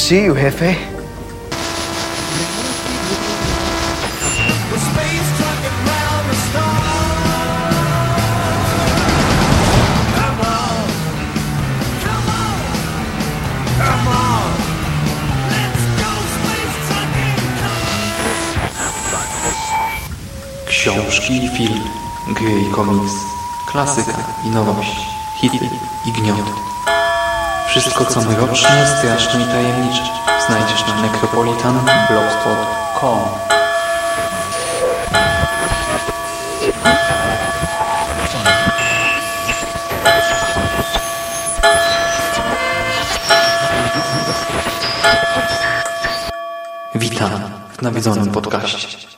see you, Jefe. Książki film, gry i komiks, klasyka i nowość, hity i gniot. Wszystko co mroczne, straszne i tajemnicze znajdziesz na necropolitanblogspot.com Witam w nawiedzonym podcaście.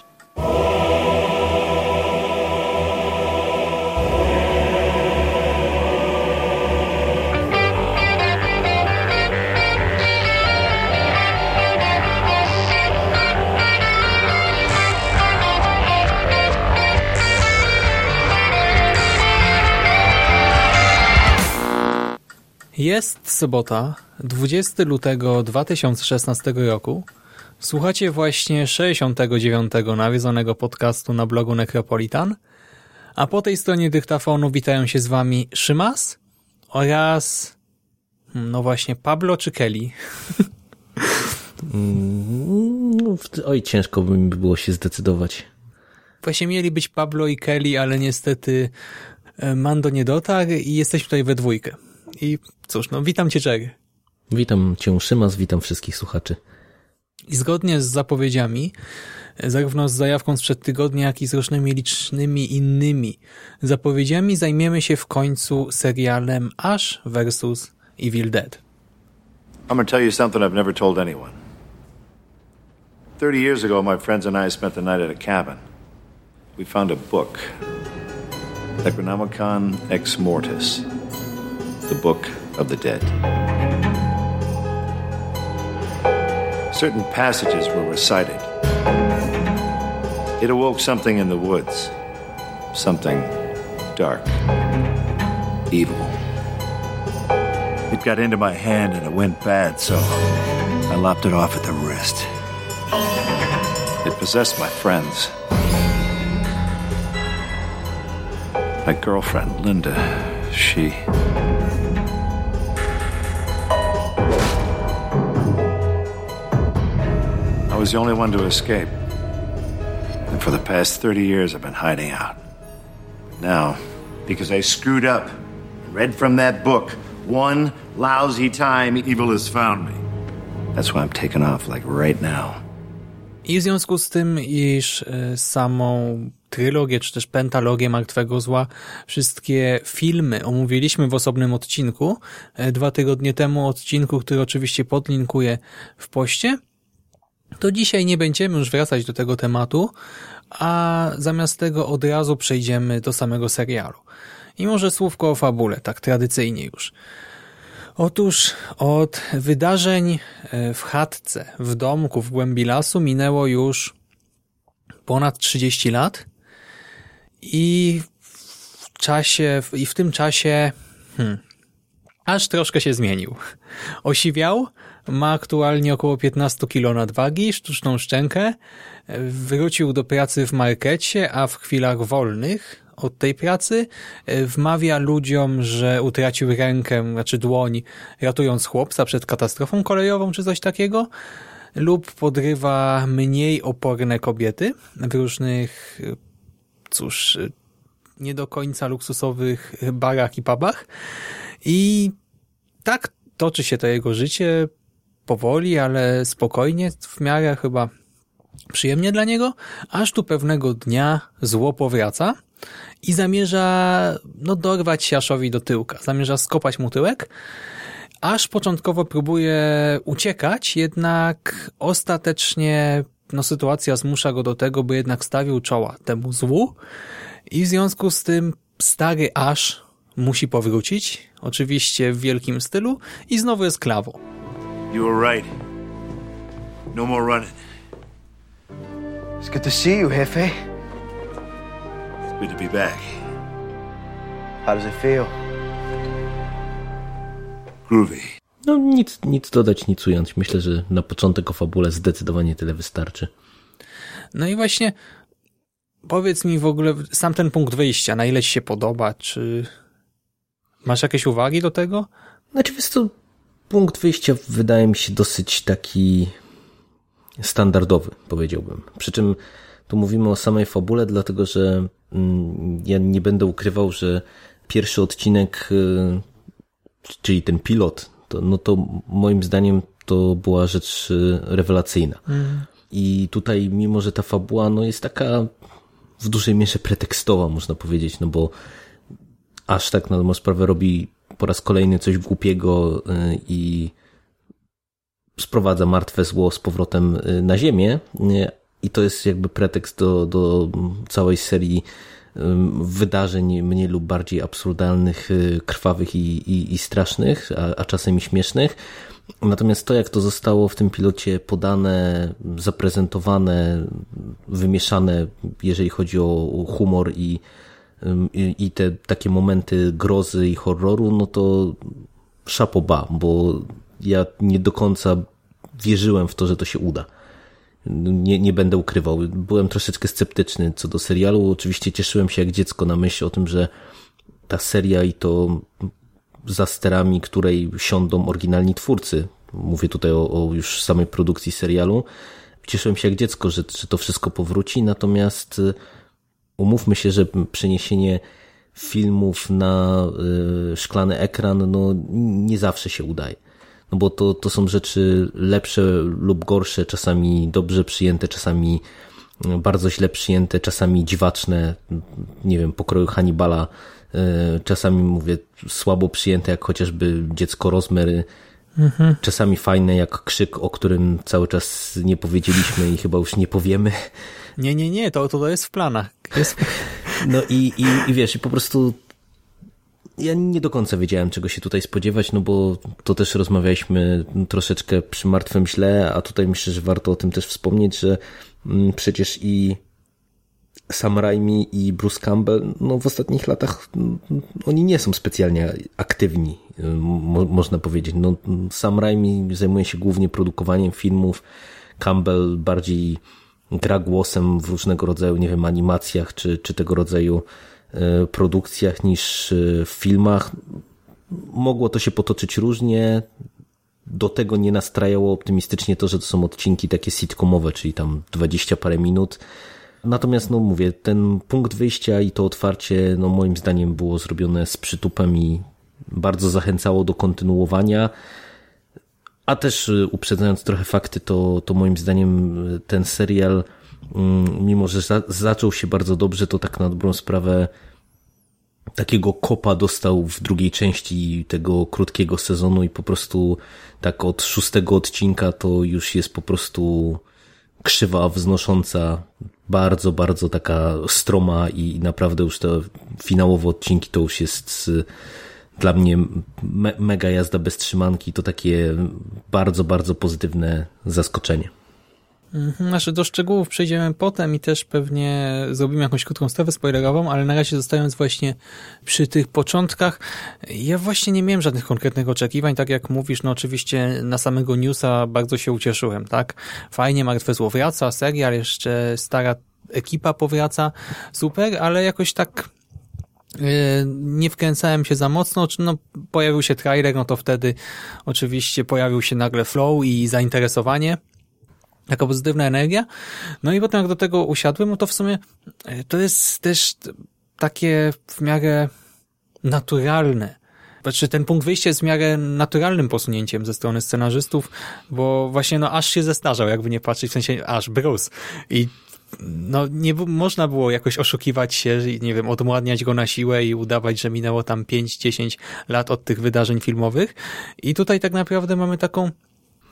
Sobota, 20 lutego 2016 roku. Słuchacie właśnie 69. nawiedzonego podcastu na blogu Necropolitan. A po tej stronie dyktafonu witają się z wami Szymas oraz hmm, no właśnie Pablo czy Kelly. Mm, oj, ciężko by mi było się zdecydować. Właśnie mieli być Pablo i Kelly, ale niestety e, Mando nie dotarł i jesteśmy tutaj we dwójkę. I cóż, no witam cię Jerry. Witam cię Szymas, witam wszystkich słuchaczy. I zgodnie z zapowiedziami, zarówno z zajawką sprzed tygodnia, jak i z różnymi licznymi innymi zapowiedziami, zajmiemy się w końcu serialem Ash vs. Evil Dead. I'm going to tell you something I've never told anyone. 30 years ago, my friends and I spent the night at a cabin. We found a book Necronomicon Ex Mortis, the Book of the Dead. Certain passages were recited. It awoke something in the woods, something dark, evil. It got into my hand and it went bad, so I lopped it off at the wrist. It possessed my friends. My girlfriend, Linda, she. Was the only one to escape. And for the past 30 years, I've been hiding out. Now, because I screwed up, read from that book, one lousy time evil has found me. That's why I'm taking off, like right now. I w związku z tym, iż e, samą trylogię, czy też pentalogię Martwego Zła, wszystkie filmy omówiliśmy w osobnym odcinku, e, dwa tygodnie temu odcinku, który oczywiście podlinkuję w poście, to dzisiaj nie będziemy już wracać do tego tematu, a zamiast tego od razu przejdziemy do samego serialu. I może słówko o fabule, tak tradycyjnie już. Otóż od wydarzeń e, w chatce, w domku, w głębi lasu minęło już ponad 30 lat i w czasie, i w tym czasie hmm, aż troszkę się zmienił. Osiwiał, ma aktualnie około 15 kg nadwagi, sztuczną szczękę, wrócił do pracy w markecie, a w chwilach wolnych od tej pracy e, wmawia ludziom, że utracił rękę, znaczy dłoń, ratując chłopca przed katastrofą kolejową czy coś takiego, lub podrywa mniej oporne kobiety w różnych, cóż, nie do końca luksusowych barach i pubach. I tak toczy się to jego życie powoli, ale spokojnie, w miarę chyba przyjemnie dla niego, aż tu pewnego dnia zło powraca i zamierza no, dorwać Siaszowi do tyłka. Zamierza skopać mu tyłek, aż początkowo próbuje uciekać, jednak ostatecznie no, sytuacja zmusza go do tego, by jednak stawił czoła temu złu i w związku z tym stary Ash musi powrócić, oczywiście w wielkim stylu i znowu jest klawą. You were right. No more running. It's good to see you, Jefe. It's good to be back. How does it feel? Groovy. No nic, nic dodać, nic ująć. Myślę, że na początek o fabule zdecydowanie tyle wystarczy. No i właśnie powiedz mi w ogóle sam ten punkt wyjścia, na ile ci się podoba, czy masz jakieś uwagi do tego? Znaczy, wiesz co, punkt wyjścia wydaje mi się dosyć taki standardowy, powiedziałbym. Przy czym tu mówimy o samej fabule, dlatego że mm, ja nie będę ukrywał, że pierwszy odcinek, y, czyli ten pilot, to, no to moim zdaniem to była rzecz y, rewelacyjna. Mm. I tutaj, mimo że ta fabuła no, jest taka w dużej mierze pretekstowa, można powiedzieć, no bo aż tak na dobrą sprawę robi po raz kolejny coś głupiego y, i sprowadza martwe zło z powrotem y, na ziemię i to jest jakby pretekst do, do całej serii wydarzeń mniej lub bardziej absurdalnych, y, krwawych i, i, i strasznych, a, a czasem i śmiesznych. Natomiast to, jak to zostało w tym pilocie podane, zaprezentowane, wymieszane, jeżeli chodzi o humor i, i, te takie momenty grozy i horroru, no to szapoba, bo ja nie do końca wierzyłem w to, że to się uda. Nie, nie będę ukrywał. Byłem troszeczkę sceptyczny co do serialu. Oczywiście cieszyłem się jak dziecko na myśl o tym, że ta seria i to za sterami, której siądą oryginalni twórcy. Mówię tutaj o, o już samej produkcji serialu. Cieszyłem się jak dziecko, że, że to wszystko powróci, natomiast y, umówmy się, że przeniesienie filmów na y, szklany ekran no, nie zawsze się udaje no bo to, to są rzeczy lepsze lub gorsze, czasami dobrze przyjęte, czasami bardzo źle przyjęte, czasami dziwaczne, nie wiem, pokroju Hannibala, e, czasami mówię słabo przyjęte, jak chociażby dziecko Rozmery, mhm. czasami fajne jak krzyk, o którym cały czas nie powiedzieliśmy i chyba już nie powiemy. Nie, nie, nie, to, to jest w planach. Jest... No i, i, i wiesz, i po prostu ja nie do końca wiedziałem, czego się tutaj spodziewać, no bo to też rozmawialiśmy troszeczkę przy martwym źle, a tutaj myślę, że warto o tym też wspomnieć, że mm, przecież i Sam Raimi i Bruce Campbell, no w ostatnich latach mm, oni nie są specjalnie aktywni, mo można powiedzieć. No, Sam Raimi zajmuje się głównie produkowaniem filmów, Campbell bardziej gra głosem w różnego rodzaju, nie wiem, animacjach czy, czy tego rodzaju E, produkcjach niż e, w filmach. Mogło to się potoczyć różnie. Do tego nie nastrajało optymistycznie to, że to są odcinki takie sitcomowe, czyli tam 20 parę minut. Natomiast, no mówię, ten punkt wyjścia i to otwarcie, no moim zdaniem było zrobione z przytupem i bardzo zachęcało do kontynuowania. A też e, uprzedzając trochę fakty, to, to moim zdaniem ten serial Mm, mimo że za, zaczął się bardzo dobrze, to tak na dobrą sprawę takiego kopa dostał w drugiej części tego krótkiego sezonu i po prostu tak od szóstego odcinka to już jest po prostu krzywa wznosząca, bardzo, bardzo taka stroma i naprawdę już te finałowe odcinki to już jest dla mnie me mega jazda bez trzymanki, to takie bardzo, bardzo pozytywne zaskoczenie. Mhm, znaczy do szczegółów przejdziemy potem i też pewnie zrobimy jakąś krótką strefę spoilerową, ale na razie zostając właśnie przy tych początkach, ja właśnie nie miałem żadnych konkretnych oczekiwań, tak jak mówisz, no oczywiście na samego newsa bardzo się ucieszyłem, tak? Fajnie, Martwe Zło wraca, serial, jeszcze stara ekipa powraca, super, ale jakoś tak nie wkręcałem się za mocno, no pojawił się trailer, no to wtedy oczywiście pojawił się nagle flow i zainteresowanie, taka pozytywna energia. No i potem jak do tego usiadłem, no to w sumie e, to jest też takie w miarę naturalne. Znaczy ten punkt wyjścia jest w miarę naturalnym posunięciem ze strony scenarzystów, bo właśnie no aż się zestarzał, jakby nie patrzeć, w sensie aż Bruce. I no nie można było jakoś oszukiwać się, nie wiem, odmładniać go na siłę i udawać, że minęło tam 5-10 lat od tych wydarzeń filmowych. I tutaj tak naprawdę mamy taką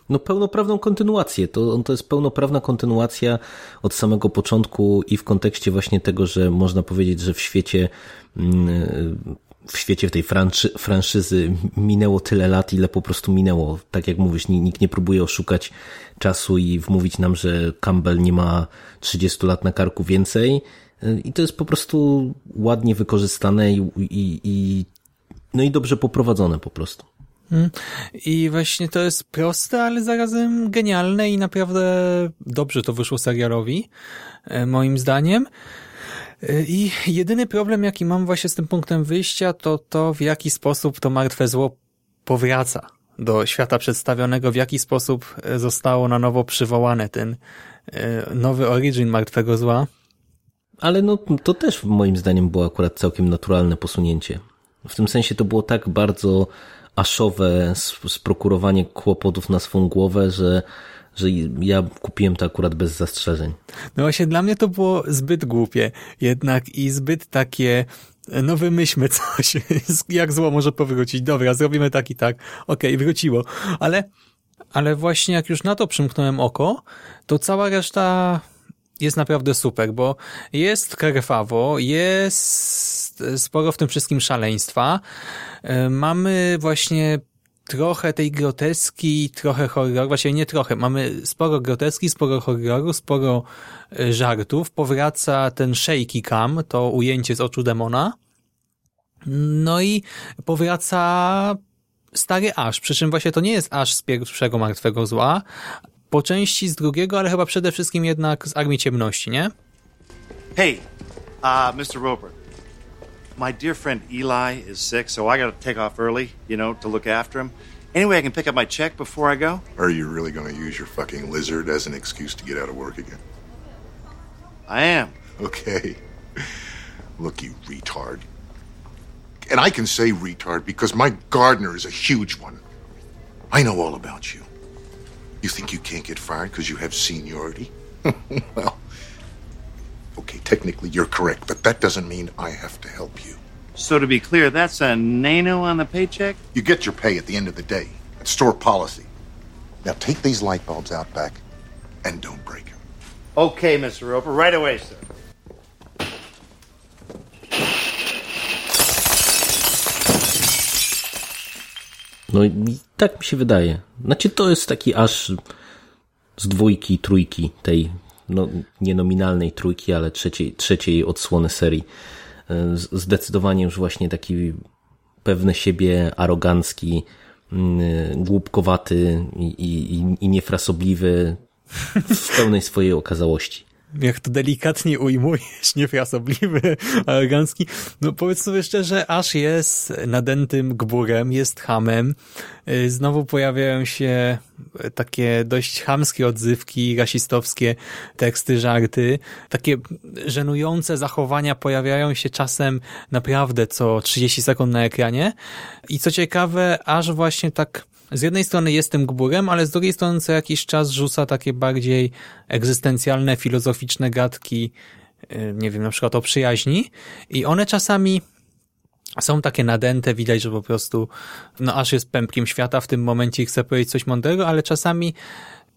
no pełnoprawną kontynuację. To, to jest pełnoprawna kontynuacja od samego początku i w kontekście właśnie tego, że można powiedzieć, że w świecie mm, w świecie w tej franszy, minęło tyle lat, ile po prostu minęło. Tak jak mówisz, nikt nie próbuje oszukać czasu i wmówić nam, że Campbell nie ma 30 lat na karku więcej. I to jest po prostu ładnie wykorzystane i, i, i no i dobrze poprowadzone po prostu. I właśnie to jest proste, ale zarazem genialne i naprawdę dobrze to wyszło serialowi, e, moim zdaniem. E, I jedyny problem, jaki mam właśnie z tym punktem wyjścia, to to, w jaki sposób to martwe zło powraca do świata przedstawionego, w jaki sposób e, zostało na nowo przywołane ten nowy origin martwego zła. Ale no, to też moim zdaniem było akurat całkiem naturalne posunięcie. W tym sensie to było tak bardzo aszowe sprokurowanie kłopotów na swą głowę, że, że ja kupiłem to akurat bez zastrzeżeń. No właśnie dla mnie to było zbyt głupie jednak i zbyt takie no wymyślmy coś, jak zło może powrócić. Dobra, zrobimy tak i tak. Okej, okay, wróciło. Ale, ale właśnie jak już na to przymknąłem oko, to cała reszta jest naprawdę super, bo jest krwawo, jest sporo w tym wszystkim szaleństwa. E, mamy właśnie trochę tej groteski, trochę horroru, właściwie nie trochę, mamy sporo groteski, sporo horroru, sporo e, żartów. Powraca ten shaky cam, to ujęcie z oczu demona. No i powraca stary Ash, przy czym właśnie to nie jest Ash z pierwszego Martwego Zła, po części z drugiego, ale chyba przede wszystkim jednak z Armii Ciemności, nie? Hey, uh, Mr. Roper. My dear friend Eli is sick, so I gotta take off early, you know, to look after him. Anyway, I can pick up my check before I go? Are you really gonna use your fucking lizard as an excuse to get out of work again? I am. Okay. Look, you retard. And I can say retard because my gardener is a huge one. I know all about you. You think you can't get fired because you have seniority? well, okay, technically you're correct, but that doesn't mean I have to help you. So to be clear, that's a nano on the paycheck? You get your pay at the end of the day. It's store policy. Now take these light bulbs out back and don't break them. Okay, Mr. Roper, right away, sir. No i tak mi się wydaje. Znaczy to jest taki aż z dwójki, trójki tej no, nienominalnej trójki, ale trzeciej, trzeciej odsłony serii. E, zdecydowanie już właśnie taki pewny siebie, arogancki, mm, głupkowaty i, i, i niefrasobliwy w pełnej swojej okazałości jak to delikatnie ujmujesz, niefrasobliwy, arogancki. No powiedz sobie szczerze, aż jest nadętym gburem, jest hamem. Y, znowu pojawiają się takie dość chamskie odzywki, rasistowskie teksty, żarty. Takie żenujące zachowania pojawiają się czasem naprawdę co 30 sekund na ekranie. I co ciekawe, aż właśnie tak z jednej strony jest tym gburem, ale z drugiej strony co jakiś czas rzuca takie bardziej egzystencjalne, filozoficzne gadki, y, nie wiem, na przykład o przyjaźni. I one czasami są takie nadęte, widać, że po prostu no aż jest pępkiem świata w tym momencie i chce powiedzieć coś mądrego, ale czasami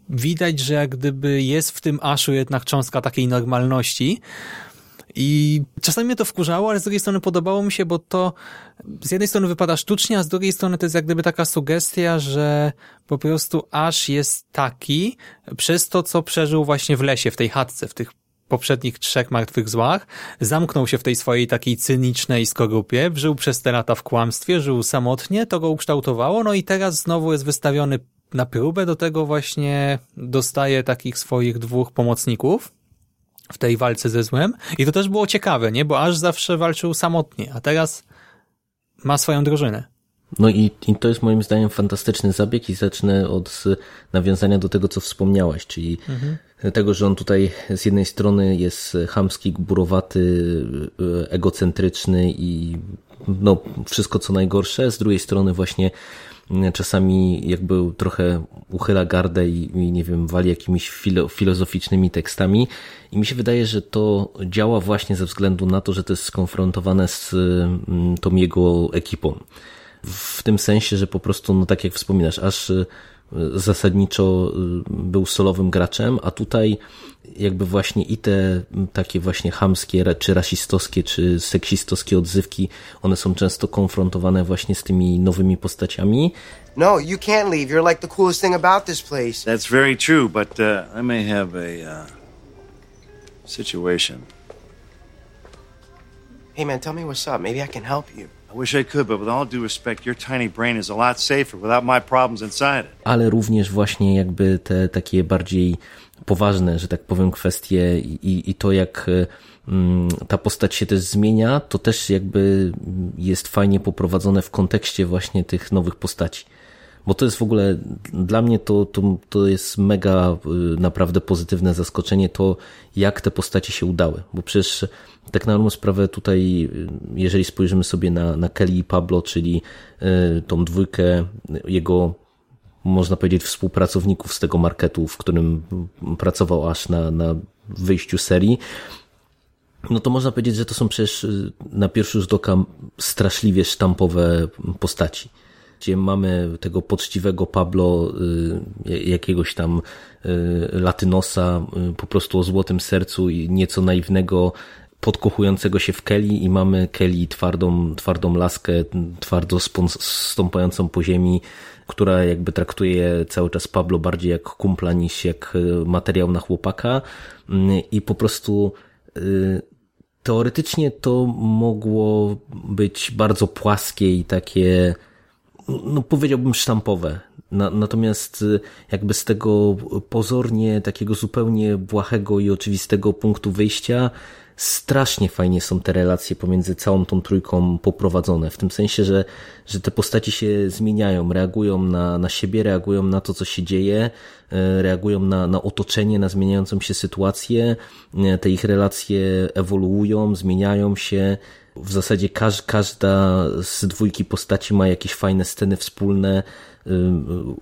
widać, że jak gdyby jest w tym aszu jednak cząstka takiej normalności, i czasami mnie to wkurzało, ale z drugiej strony podobało mi się, bo to z jednej strony wypada sztucznie, a z drugiej strony to jest jak gdyby taka sugestia, że po prostu aż jest taki przez to, co przeżył właśnie w lesie, w tej chatce, w tych poprzednich trzech martwych złach, zamknął się w tej swojej takiej cynicznej skorupie, żył przez te lata w kłamstwie, żył samotnie, to go ukształtowało, no i teraz znowu jest wystawiony na próbę, do tego właśnie dostaje takich swoich dwóch pomocników, w tej walce ze złem. I to też było ciekawe, nie? Bo aż zawsze walczył samotnie, a teraz ma swoją drużynę. No i, i to jest moim zdaniem fantastyczny zabieg i zacznę od nawiązania do tego, co wspomniałaś, czyli mhm. tego, że on tutaj z jednej strony jest chamski, gburowaty, egocentryczny i no, wszystko co najgorsze, z drugiej strony właśnie czasami jakby trochę uchyla gardę i, i nie wiem, wali jakimiś filo, filozoficznymi tekstami i mi się wydaje, że to działa właśnie ze względu na to, że to jest skonfrontowane z mm, tą jego ekipą. W tym sensie, że po prostu, no tak jak wspominasz, aż zasadniczo y, był solowym graczem, a tutaj jakby właśnie i te takie właśnie hamskie, czy rasistowskie, czy seksistowskie odzywki, one są często konfrontowane właśnie z tymi nowymi postaciami. No, you can't leave. You're like the coolest thing about this place. That's very true, but uh, I may have a uh, situation. Hey man, tell me what's up. Maybe I can help you. Ale również właśnie jakby te takie bardziej poważne, że tak powiem, kwestie i, i to jak mm, ta postać się też zmienia, to też jakby jest fajnie poprowadzone w kontekście właśnie tych nowych postaci. Bo to jest w ogóle, dla mnie to, to, to jest mega y, naprawdę pozytywne zaskoczenie to, jak te postacie się udały. Bo przecież tak na dobrą sprawę tutaj, jeżeli spojrzymy sobie na, na Kelly i Pablo, czyli y, tą dwójkę jego można powiedzieć, współpracowników z tego marketu, w którym pracował aż na, na wyjściu serii, no to można powiedzieć, że to są przecież y, na pierwszy rzut oka straszliwie sztampowe postaci. Gdzie mamy tego poczciwego Pablo, y, jakiegoś tam latynosa, po prostu o złotym sercu i nieco naiwnego, podkochującego się w Kelly i mamy Kelly twardą, twardą laskę, twardo stąpającą po ziemi, która jakby traktuje cały czas Pablo bardziej jak kumpla niż jak materiał na chłopaka i po prostu teoretycznie to mogło być bardzo płaskie i takie, no powiedziałbym sztampowe. Na, natomiast y, jakby z tego pozornie takiego zupełnie błahego i oczywistego punktu wyjścia strasznie fajnie są te relacje pomiędzy całą tą trójką poprowadzone, w tym sensie, że, że te postaci się zmieniają, reagują na, na siebie, reagują na to, co się dzieje, e, reagują na, na otoczenie, na zmieniającą się sytuację, e, te ich relacje ewoluują, zmieniają się, w zasadzie każda z dwójki postaci ma jakieś fajne sceny wspólne,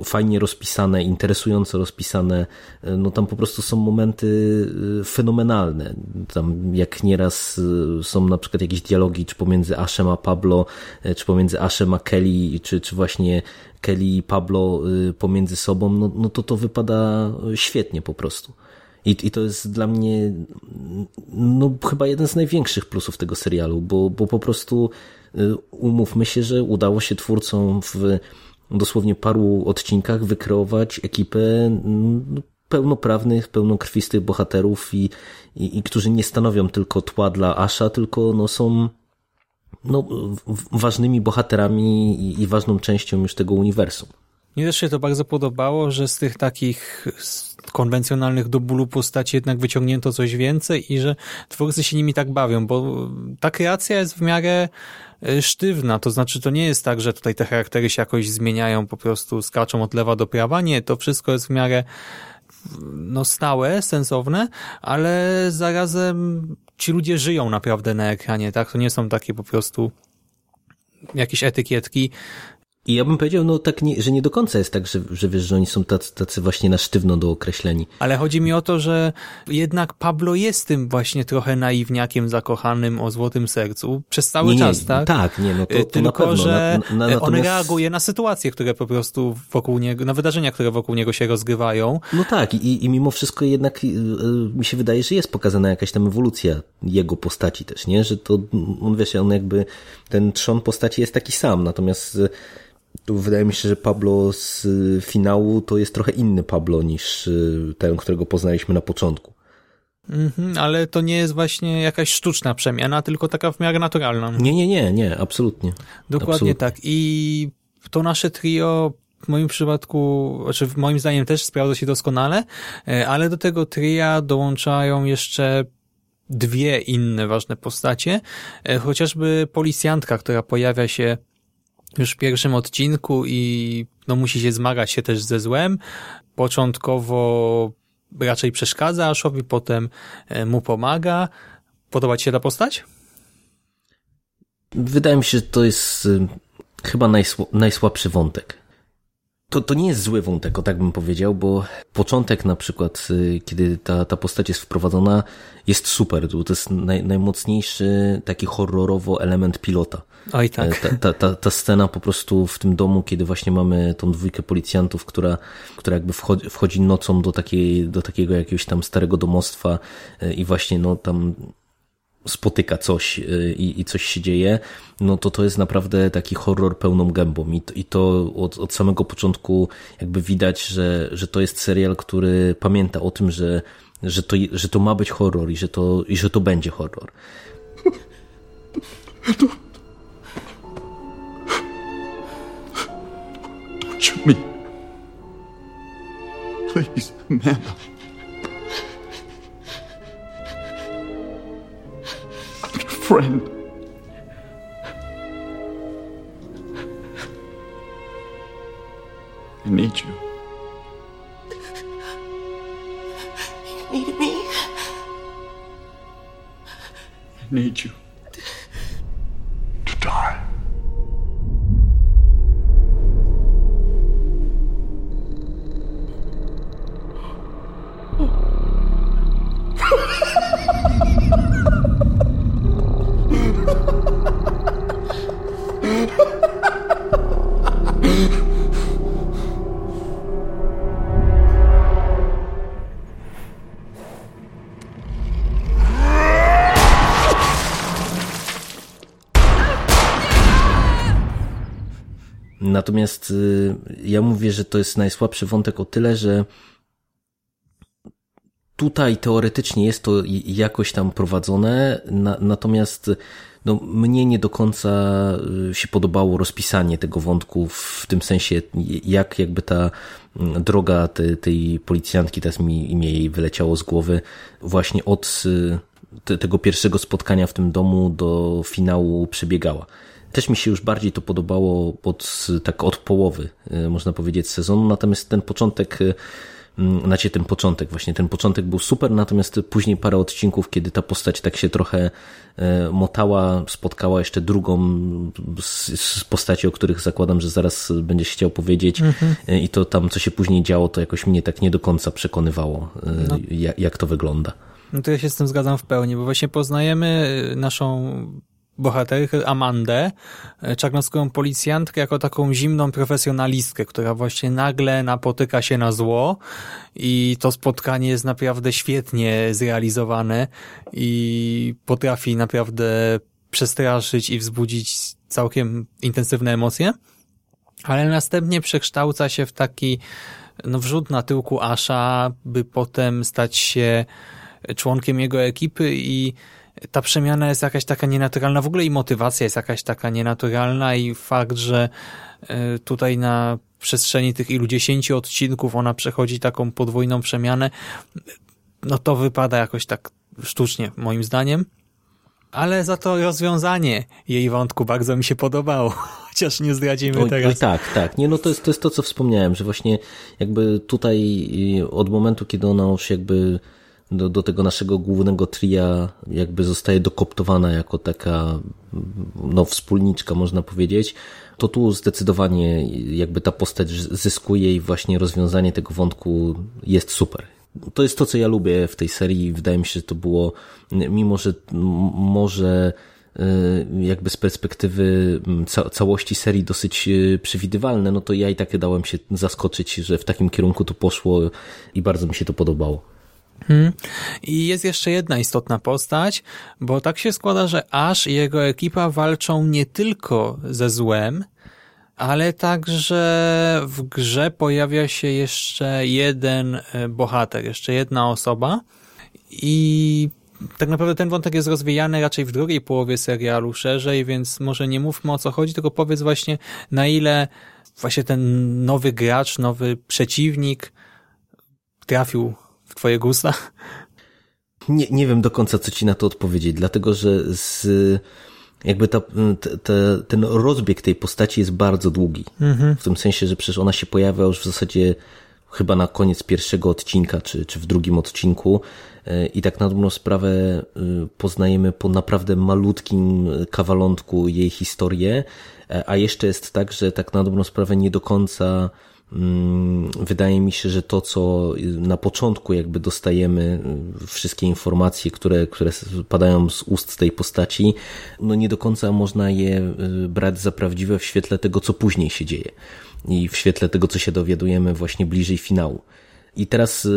fajnie rozpisane, interesująco rozpisane. Y, no tam po prostu są momenty y, fenomenalne. Tam jak nieraz są na przykład jakieś dialogi, czy pomiędzy Ashem a Pablo, czy pomiędzy Ashem a Kelly, czy, czy właśnie Kelly i Pablo pomiędzy sobą, no, no to to wypada świetnie po prostu. I, I to jest dla mnie no, chyba jeden z największych plusów tego serialu, bo, bo po prostu umówmy się, że udało się twórcom w dosłownie paru odcinkach wykreować ekipę mm, pełnoprawnych, pełnokrwistych bohaterów i, i, i którzy nie stanowią tylko tła dla Asha, tylko no są no, ważnymi bohaterami i, i ważną częścią już tego uniwersum. Mnie też się to bardzo podobało, że z tych takich konwencjonalnych do bólu postaci jednak wyciągnięto coś więcej i że twórcy się nimi tak bawią, bo ta kreacja jest w miarę sztywna, to znaczy to nie jest tak, że tutaj te charaktery się jakoś zmieniają, po prostu skaczą od lewa do prawa, nie, to wszystko jest w miarę no stałe, sensowne, ale zarazem ci ludzie żyją naprawdę na ekranie, tak? To nie są takie po prostu jakieś etykietki, i ja bym powiedział, no tak, nie, że nie do końca jest tak, że, że wiesz, że oni są tacy, tacy właśnie na sztywno do określeni. Ale chodzi mi o to, że jednak Pablo jest tym właśnie trochę naiwniakiem zakochanym o złotym sercu przez cały nie, nie, czas, tak? Tak, nie, no to, to Tylko, na pewno. że na, na, natomiast... on reaguje na sytuacje, które po prostu wokół niego, na wydarzenia, które wokół niego się rozgrywają. No tak, i, i mimo wszystko jednak yy, mi się wydaje, że jest pokazana jakaś tam ewolucja jego postaci też, nie? Że to, on wiesz, on jakby, ten trzon postaci jest taki sam, natomiast tu wydaje mi się, że Pablo z finału to jest trochę inny Pablo niż y, ten, którego poznaliśmy na początku. Mhm, ale to nie jest właśnie jakaś sztuczna przemiana, tylko taka w miarę naturalna. Nie, nie, nie, nie, absolutnie. Dokładnie absolutnie. tak. I to nasze trio w moim przypadku, znaczy moim zdaniem też sprawdza się doskonale, e, ale do tego tria dołączają jeszcze dwie inne ważne postacie, e, chociażby policjantka, która pojawia się już w pierwszym odcinku i no musi się zmagać się też ze złem. Początkowo raczej przeszkadza Ashowi, potem e, mu pomaga. Podoba ci się ta postać? Wydaje mi się, że to jest y, chyba najsłabszy wątek to, to nie jest zły wątek, o tak bym powiedział, bo początek na przykład, y, kiedy ta, ta postać jest wprowadzona, jest super. To jest naj, najmocniejszy taki horrorowo element pilota. Oj tak. Ta, ta, ta, ta scena po prostu w tym domu, kiedy właśnie mamy tą dwójkę policjantów, która, która jakby wchodzi, wchodzi nocą do, takiej, do takiego jakiegoś tam starego domostwa y, i właśnie no tam spotyka coś y, i, i, coś się dzieje, no to to jest naprawdę taki horror pełną gębą i to, i to od, od samego początku jakby widać, że, że to jest serial, który pamięta o tym, że, że, to, że to ma być horror i że to, i że to będzie horror. To... Shoot me. Please, ma'am. Friend. I need you. You Need me? I need you. Natomiast y, ja mówię, że to jest najsłabszy wątek o tyle, że tutaj teoretycznie jest to jakoś tam prowadzone, na, natomiast no, mnie nie do końca y, się podobało rozpisanie tego wątku w tym sensie, jak jakby ta mm, droga tej, tej policjantki, teraz mi imię jej wyleciało z głowy, właśnie od y, te, tego pierwszego spotkania w tym domu do finału przebiegała. Też mi się już bardziej to podobało od, tak od połowy, y, można powiedzieć, sezonu, natomiast ten początek, mm, znaczy ten początek, właśnie ten początek był super, natomiast później parę odcinków, kiedy ta postać tak się trochę y, motała, spotkała jeszcze drugą z, z postaci, o których zakładam, że zaraz będziesz chciał powiedzieć. Y, i to tam, co się później działo, to jakoś mnie tak nie do końca przekonywało, y, jak, jak to wygląda. No to ja się z tym zgadzam w pełni, bo właśnie poznajemy naszą bohaterkę Amandę, e, czarnoską policjantkę, jako taką zimną profesjonalistkę, która właśnie nagle napotyka się na zło. I to spotkanie jest naprawdę świetnie zrealizowane i potrafi naprawdę przestraszyć i wzbudzić całkiem intensywne emocje, ale następnie przekształca się w taki no, wrzut na tyłku Asha, by potem stać się członkiem jego ekipy i ta przemiana jest jakaś taka nienaturalna, w ogóle i motywacja jest jakaś taka nienaturalna i fakt, że e, tutaj na przestrzeni tych ilu dziesięciu odcinków ona przechodzi taką podwójną przemianę, no to wypada jakoś tak sztucznie, moim zdaniem. Ale za to rozwiązanie jej wątku bardzo mi się podobało, chociaż nie zdradzimy Oj, teraz. tak, tak. Nie, no to jest, to jest to, co wspomniałem, że właśnie jakby tutaj od momentu, kiedy ona już jakby do, do tego naszego głównego tria jakby zostaje dokoptowana jako taka no, wspólniczka, można powiedzieć, to tu zdecydowanie jakby ta postać zyskuje i właśnie rozwiązanie tego wątku jest super. To jest to, co ja lubię w tej serii wydaje mi się, że to było, mimo że może y, jakby z perspektywy mm, ca całości serii dosyć y, przewidywalne, no to ja i tak dałem się zaskoczyć, że w takim kierunku to poszło i bardzo mi się to podobało. Hmm. I jest jeszcze jedna istotna postać, bo tak się składa, że Ash i jego ekipa walczą nie tylko ze złem, ale także w grze pojawia się jeszcze jeden e, bohater, jeszcze jedna osoba i tak naprawdę ten wątek jest rozwijany raczej w drugiej połowie serialu szerzej, więc może nie mówmy o co chodzi, tylko powiedz właśnie na ile właśnie ten nowy gracz, nowy przeciwnik trafił w twoje gusta? Nie, nie wiem do końca, co ci na to odpowiedzieć, dlatego że z, jakby ta, te, te, ten rozbieg tej postaci jest bardzo długi. Mhm. W tym sensie, że przecież ona się pojawia już w zasadzie chyba na koniec pierwszego odcinka, czy, czy w drugim odcinku i tak na dobrą sprawę poznajemy po naprawdę malutkim kawalątku jej historię, a jeszcze jest tak, że tak na dobrą sprawę nie do końca wydaje mi się, że to, co na początku jakby dostajemy, wszystkie informacje, które, które padają z ust tej postaci, no nie do końca można je brać za prawdziwe w świetle tego, co później się dzieje i w świetle tego, co się dowiadujemy właśnie bliżej finału. I teraz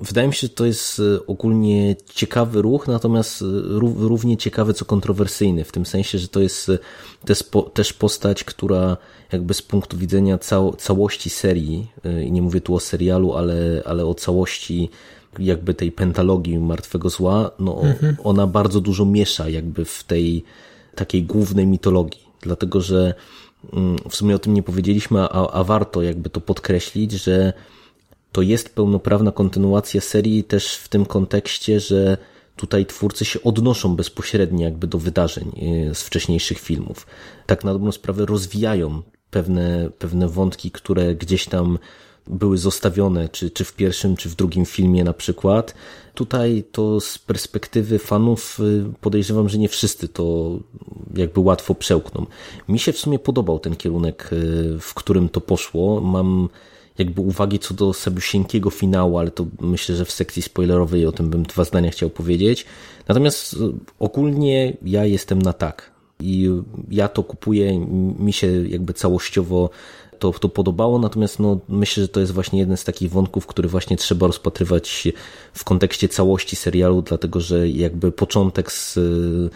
wydaje mi się, że to jest ogólnie ciekawy ruch, natomiast równie ciekawy, co kontrowersyjny, w tym sensie, że to jest też postać, która jakby z punktu widzenia cał całości serii, i nie mówię tu o serialu, ale, ale o całości jakby tej pentalogii Martwego Zła, no mhm. ona bardzo dużo miesza jakby w tej takiej głównej mitologii, dlatego że mm, w sumie o tym nie powiedzieliśmy, a, a warto jakby to podkreślić, że to jest pełnoprawna kontynuacja serii też w tym kontekście, że tutaj twórcy się odnoszą bezpośrednio jakby do wydarzeń y, z wcześniejszych filmów. Tak na dobrą sprawę rozwijają pewne, pewne wątki, które gdzieś tam były zostawione, czy, czy w pierwszym, czy w drugim filmie na przykład. Tutaj to z perspektywy fanów y, podejrzewam, że nie wszyscy to jakby łatwo przełkną. Mi się w sumie podobał ten kierunek, y, w którym to poszło. Mam jakby uwagi co do sabiusieńkiego finału, ale to myślę, że w sekcji spoilerowej o tym bym dwa zdania chciał powiedzieć. Natomiast y, ogólnie ja jestem na tak. I ja to kupuję, mi się jakby całościowo to, to podobało, natomiast no, myślę, że to jest właśnie jeden z takich wątków, który właśnie trzeba rozpatrywać w kontekście całości serialu, dlatego że jakby początek z y,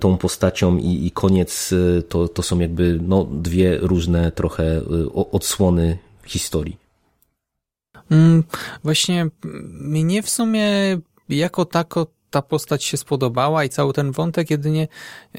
tą postacią i, i koniec y, to, to są jakby no, dwie różne trochę odsłony historii. Mm, właśnie mnie w sumie jako tako ta postać się spodobała i cały ten wątek, jedynie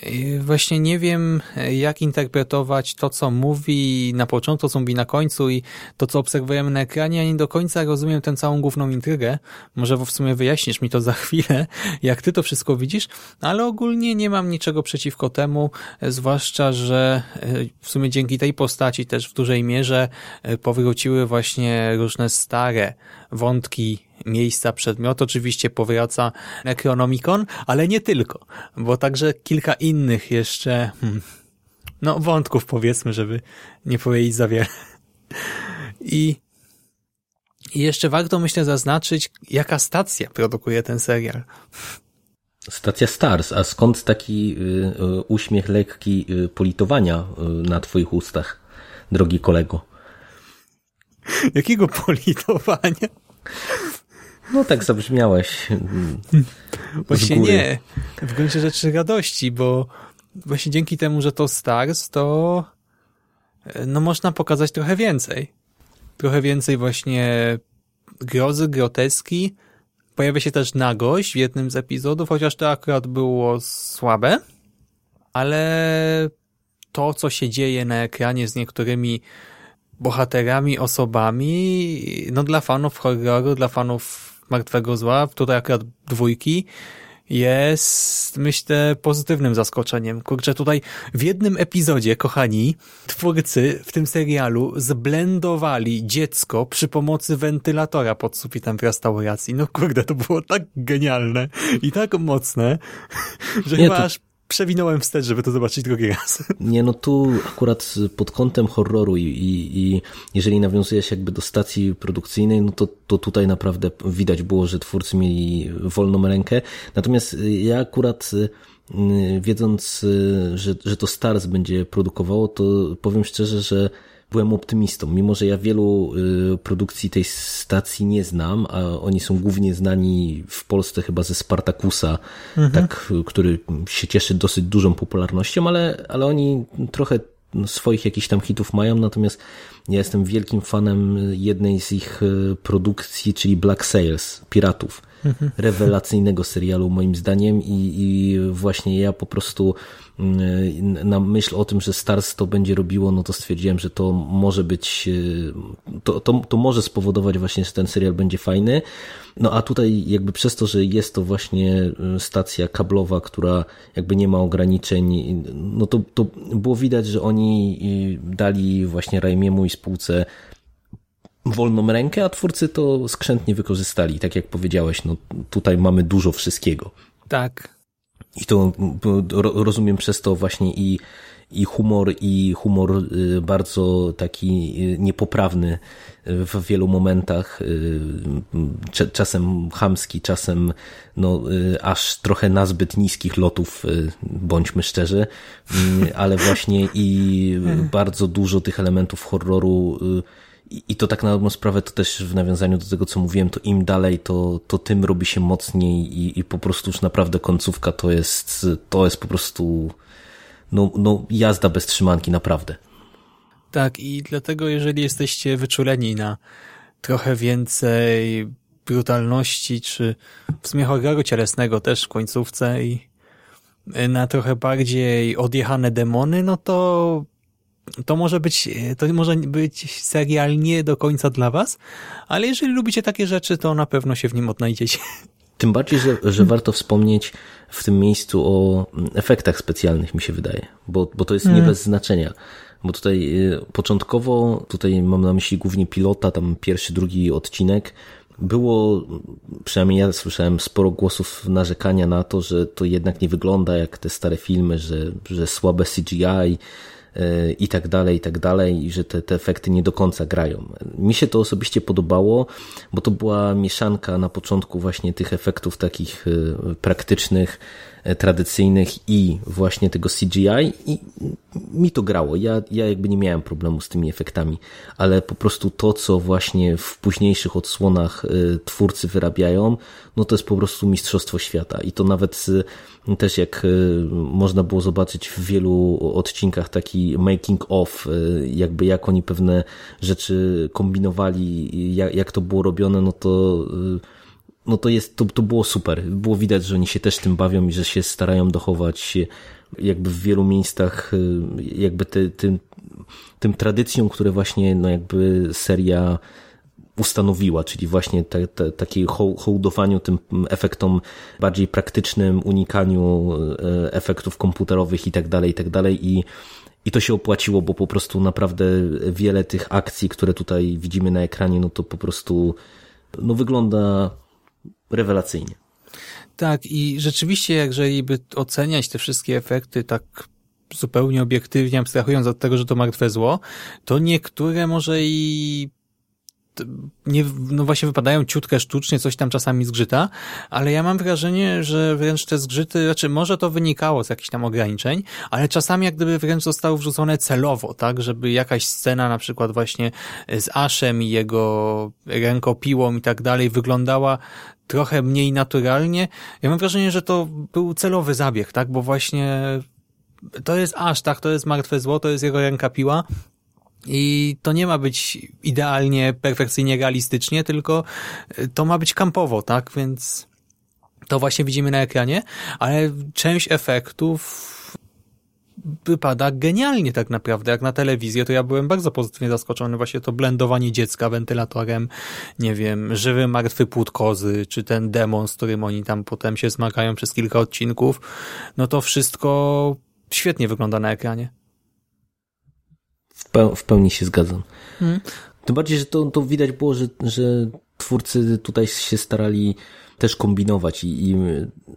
y, właśnie nie wiem, jak interpretować to, co mówi na początku, co mówi na końcu i to, co obserwujemy na ekranie. Ja nie do końca rozumiem tę całą główną intrygę. Może w sumie wyjaśnisz mi to za chwilę, jak ty to wszystko widzisz, ale ogólnie nie mam niczego przeciwko temu, zwłaszcza, że y, w sumie dzięki tej postaci też w dużej mierze y, powróciły właśnie różne stare wątki miejsca, przedmiot. Oczywiście powraca Necronomicon, ale nie tylko, bo także kilka innych jeszcze hmm, no wątków powiedzmy, żeby nie powiedzieć za wiele. I, I jeszcze warto myślę zaznaczyć, jaka stacja produkuje ten serial. Stacja Stars, a skąd taki y, y, uśmiech lekki y, politowania na twoich ustach, drogi kolego? Jakiego politowania? No tak zabrzmiałeś. Właśnie nie. W gruncie rzeczy radości, bo właśnie dzięki temu, że to Stars, to no można pokazać trochę więcej. Trochę więcej właśnie grozy, groteski. Pojawia się też nagość w jednym z epizodów, chociaż to akurat było słabe, ale to, co się dzieje na ekranie z niektórymi bohaterami, osobami, no dla fanów horroru, dla fanów Martwego Zła, tutaj akurat dwójki, jest, myślę, pozytywnym zaskoczeniem. Kurczę, tutaj w jednym epizodzie, kochani, twórcy w tym serialu zblendowali dziecko przy pomocy wentylatora pod sufitem w restauracji. No kurde, to było tak genialne i tak mocne, że Nie, chyba to... aż przewinąłem wstecz, żeby to zobaczyć drugi raz. Nie, no tu akurat pod kątem horroru i, i, i jeżeli nawiązuje się jakby do stacji produkcyjnej, no to, to tutaj naprawdę widać było, że twórcy mieli wolną rękę. Natomiast ja akurat y, wiedząc, y, że, że to Stars będzie produkowało, to powiem szczerze, że byłem optymistą, mimo że ja wielu y, produkcji tej stacji nie znam, a oni są głównie znani w Polsce chyba ze Spartakusa, mhm. tak, który się cieszy dosyć dużą popularnością, ale, ale oni trochę swoich jakichś tam hitów mają, natomiast ja jestem wielkim fanem jednej z ich y, produkcji, czyli Black Sails, Piratów. Mhm. Rewelacyjnego serialu moim zdaniem i, i właśnie ja po prostu na myśl o tym, że Stars to będzie robiło, no to stwierdziłem, że to może być, e, to, to, to może spowodować właśnie, że ten serial będzie fajny. No a tutaj jakby przez to, że jest to właśnie e, stacja kablowa, która jakby nie ma ograniczeń, no to, to było widać, że oni e, dali właśnie Raimiemu i spółce wolną rękę, a twórcy to skrzętnie wykorzystali. Tak jak powiedziałeś, no tutaj mamy dużo wszystkiego. Tak, i to rozumiem przez to właśnie i, i humor, i humor y, bardzo taki y, niepoprawny w wielu momentach, y, czasem chamski, czasem no, aż trochę nazbyt niskich lotów, bądźmy szczerzy, ale właśnie i bardzo dużo tych elementów horroru i to tak na dobrą sprawę, to też w nawiązaniu do tego, co mówiłem, to im dalej, to, to tym robi się mocniej i, i po prostu już naprawdę końcówka to jest, to jest po prostu no, no jazda bez trzymanki, naprawdę. Tak i dlatego jeżeli jesteście wyczuleni na trochę więcej brutalności, czy w sumie horroru cielesnego też w końcówce i na trochę bardziej odjechane demony, no to to może być, to może być serial nie do końca dla was, ale jeżeli lubicie takie rzeczy, to na pewno się w nim odnajdziecie. Tym bardziej, że, że warto wspomnieć w tym miejscu o efektach specjalnych, mi się wydaje, bo, bo to jest nie hmm. bez znaczenia. Bo tutaj y, początkowo, tutaj mam na myśli głównie pilota, tam pierwszy, drugi odcinek, było, przynajmniej ja słyszałem sporo głosów narzekania na to, że to jednak nie wygląda jak te stare filmy, że, że słabe CGI, i tak dalej, i tak dalej, i że te, te efekty nie do końca grają. Mi się to osobiście podobało, bo to była mieszanka na początku właśnie tych efektów takich e, praktycznych, e, tradycyjnych i właśnie tego CGI i mi to grało. Ja, ja jakby nie miałem problemu z tymi efektami, ale po prostu to, co właśnie w późniejszych odsłonach e, twórcy wyrabiają, no to jest po prostu mistrzostwo świata i to nawet też jak y, można było zobaczyć w wielu odcinkach taki making of, y, jakby jak oni pewne rzeczy kombinowali, jak, to było robione, no to y, no to jest, to, to było super. Było widać, że oni się też tym bawią i że się starają dochować jakby w wielu miejscach jakby ty, tym, tym tradycjom, które właśnie no jakby seria ustanowiła, czyli właśnie te, te, takie hołdowaniu tym efektom bardziej praktycznym, unikaniu e, efektów komputerowych i tak dalej, i tak dalej i to się opłaciło, bo po prostu naprawdę wiele tych akcji, które tutaj widzimy na ekranie, no to po prostu no wygląda rewelacyjnie. Tak i rzeczywiście, jeżeli by oceniać te wszystkie efekty tak zupełnie obiektywnie, abstrahując od tego, że to martwe zło, to niektóre może i nie, no właśnie wypadają ciutkę sztucznie, coś tam czasami zgrzyta, ale ja mam wrażenie, że wręcz te zgrzyty, znaczy może to wynikało z jakichś tam ograniczeń, ale czasami jak gdyby wręcz zostały wrzucone celowo, tak, żeby jakaś scena na przykład właśnie z Ashem i jego rękopiłą i tak dalej wyglądała trochę mniej naturalnie. Ja mam wrażenie, że to był celowy zabieg, tak, bo właśnie to jest aż, tak, to jest martwe zło, to jest jego rękapiła i to nie ma być idealnie, perfekcyjnie, realistycznie, tylko y, to ma być kampowo, tak? Więc to właśnie widzimy na ekranie, ale część efektów wypada genialnie tak naprawdę, jak na telewizję, to ja byłem bardzo pozytywnie zaskoczony, właśnie to blendowanie dziecka wentylatorem, nie wiem, żywy martwy płód kozy, czy ten demon, z którym oni tam potem się zmagają przez kilka odcinków, no to wszystko świetnie wygląda na ekranie. W, pełni się zgadzam. Hmm. Tym bardziej, że to, to widać było, że, że twórcy tutaj się starali też kombinować i, i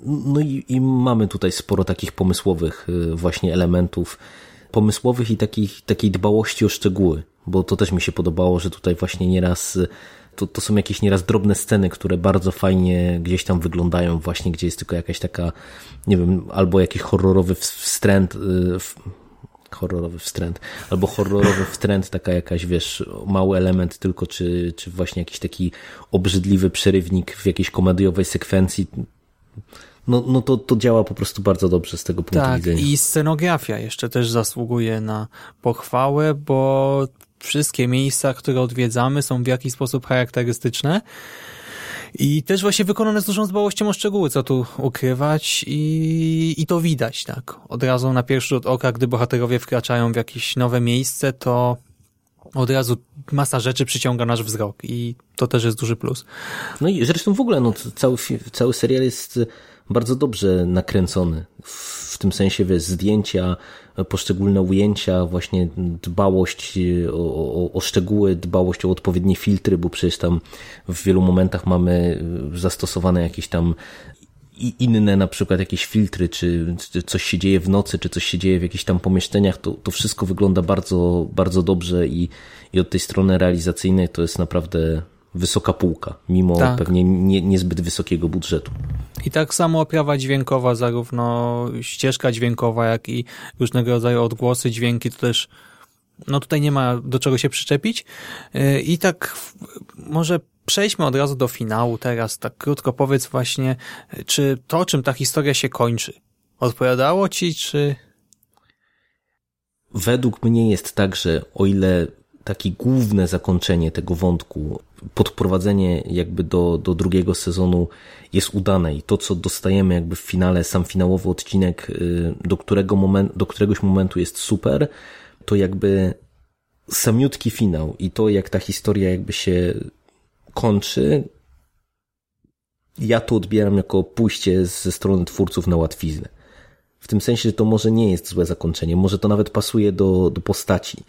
no i, i, mamy tutaj sporo takich pomysłowych y, właśnie elementów, pomysłowych i takich, takiej dbałości o szczegóły, bo to też mi się podobało, że tutaj właśnie nieraz to, to są jakieś nieraz drobne sceny, które bardzo fajnie gdzieś tam wyglądają właśnie, gdzie jest tylko jakaś taka, nie wiem, albo jakiś horrorowy wstręt, y, horrorowy wstręt, albo horrorowy wstręt, taka jakaś, wiesz, mały element tylko, czy, czy właśnie jakiś taki obrzydliwy przerywnik w jakiejś komediowej sekwencji. No, no to, to działa po prostu bardzo dobrze z tego punktu tak, widzenia. i scenografia jeszcze też zasługuje na pochwałę, bo wszystkie miejsca, które odwiedzamy są w jakiś sposób charakterystyczne i też właśnie wykonane z dużą dbałością o szczegóły, co tu ukrywać i, i to widać, tak. Od razu na pierwszy rzut oka, gdy bohaterowie wkraczają w jakieś nowe miejsce, to od razu masa rzeczy przyciąga nasz wzrok i to też jest duży plus. No i zresztą w ogóle no, cały, cały serial jest bardzo dobrze nakręcony. W tym sensie wiesz, zdjęcia, poszczególne ujęcia, właśnie dbałość o, o, o, szczegóły, dbałość o odpowiednie filtry, bo przecież tam w wielu momentach mamy zastosowane jakieś tam inne na przykład jakieś filtry, czy, czy, coś się dzieje w nocy, czy coś się dzieje w jakichś tam pomieszczeniach, to, to wszystko wygląda bardzo, bardzo dobrze i, i od tej strony realizacyjnej to jest naprawdę wysoka półka, mimo tak. pewnie nie, niezbyt wysokiego budżetu. I tak samo oprawa dźwiękowa, zarówno ścieżka dźwiękowa, jak i różnego rodzaju odgłosy, dźwięki, to też no tutaj nie ma do czego się przyczepić. Y, I tak może przejdźmy od razu do finału teraz, tak krótko powiedz właśnie, czy to, czym ta historia się kończy, odpowiadało ci, czy... Według mnie jest tak, że o ile takie główne zakończenie tego wątku, podprowadzenie jakby do, do drugiego sezonu jest udane i to, co dostajemy jakby w finale, sam finałowy odcinek, y, do, którego moment, do któregoś momentu jest super, to jakby samiutki finał i to, jak ta historia jakby się kończy, ja to odbieram jako pójście ze strony twórców na łatwiznę. W tym sensie, że to może nie jest złe zakończenie, może to nawet pasuje do, do postaci.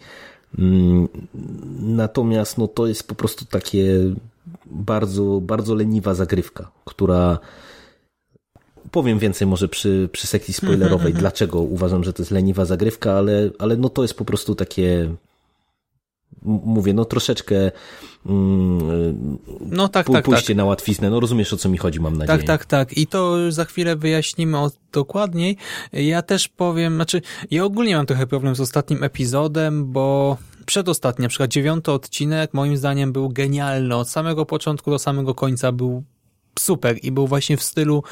Mm, natomiast no, to jest po prostu takie bardzo, bardzo leniwa zagrywka, która powiem więcej może przy, przy sekcji spoilerowej, dlaczego uważam, że to jest leniwa zagrywka, ale, ale no to jest po prostu takie mówię, no troszeczkę mm, no tak, tak, pójście tak. na łatwiznę. No rozumiesz, o co mi chodzi, mam nadzieję. Tak, tak, tak. I to za chwilę wyjaśnimy o, dokładniej. Ja też powiem, znaczy, ja ogólnie mam trochę problem z ostatnim epizodem, bo przedostatni, na przykład dziewiąty odcinek, moim zdaniem był genialny. Od samego początku do samego końca był super i był właśnie w stylu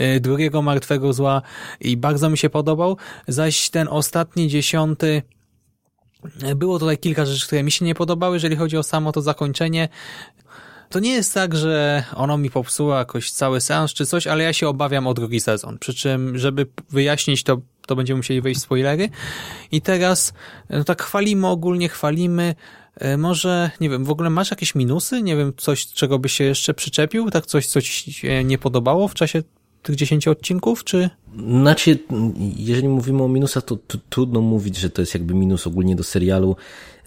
y, drugiego martwego zła i bardzo mi się podobał. Zaś ten ostatni, dziesiąty, było tutaj kilka rzeczy, które mi się nie podobały, jeżeli chodzi o samo to zakończenie. To nie jest tak, że ono mi popsuło jakoś cały seans czy coś, ale ja się obawiam o drugi sezon. Przy czym, żeby wyjaśnić to, to będziemy musieli wejść w spoilery. I teraz, no tak chwalimy, ogólnie chwalimy. E, może, nie wiem, w ogóle masz jakieś minusy? Nie wiem, coś, czego byś się jeszcze przyczepił? Tak coś, co ci się nie podobało w czasie tych 10 odcinków, czy? Znaczy, jeżeli mówimy o minusach, to, trudno mówić, że to jest jakby minus ogólnie do serialu.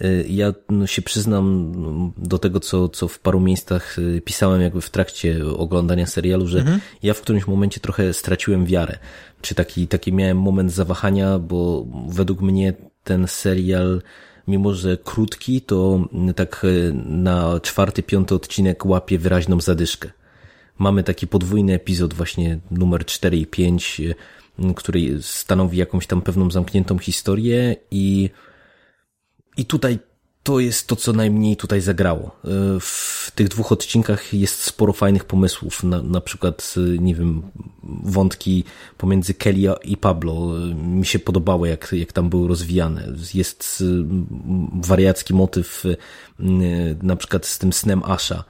Y, ja no, się przyznam do tego, co, co w paru miejscach y, pisałem jakby w trakcie oglądania serialu, że mhm. ja w którymś momencie trochę straciłem wiarę. Czy taki, taki miałem moment zawahania, bo według mnie ten serial mimo że krótki, to tak y, na czwarty, piąty odcinek łapie wyraźną zadyszkę mamy taki podwójny epizod właśnie numer 4 i 5, który stanowi jakąś tam pewną zamkniętą historię i, i tutaj to jest to, co najmniej tutaj zagrało. W tych dwóch odcinkach jest sporo fajnych pomysłów, na, na przykład, nie wiem, wątki pomiędzy Kelly i Pablo mi się podobało, jak, jak tam były rozwijane. Jest wariacki motyw na przykład z tym snem Asha,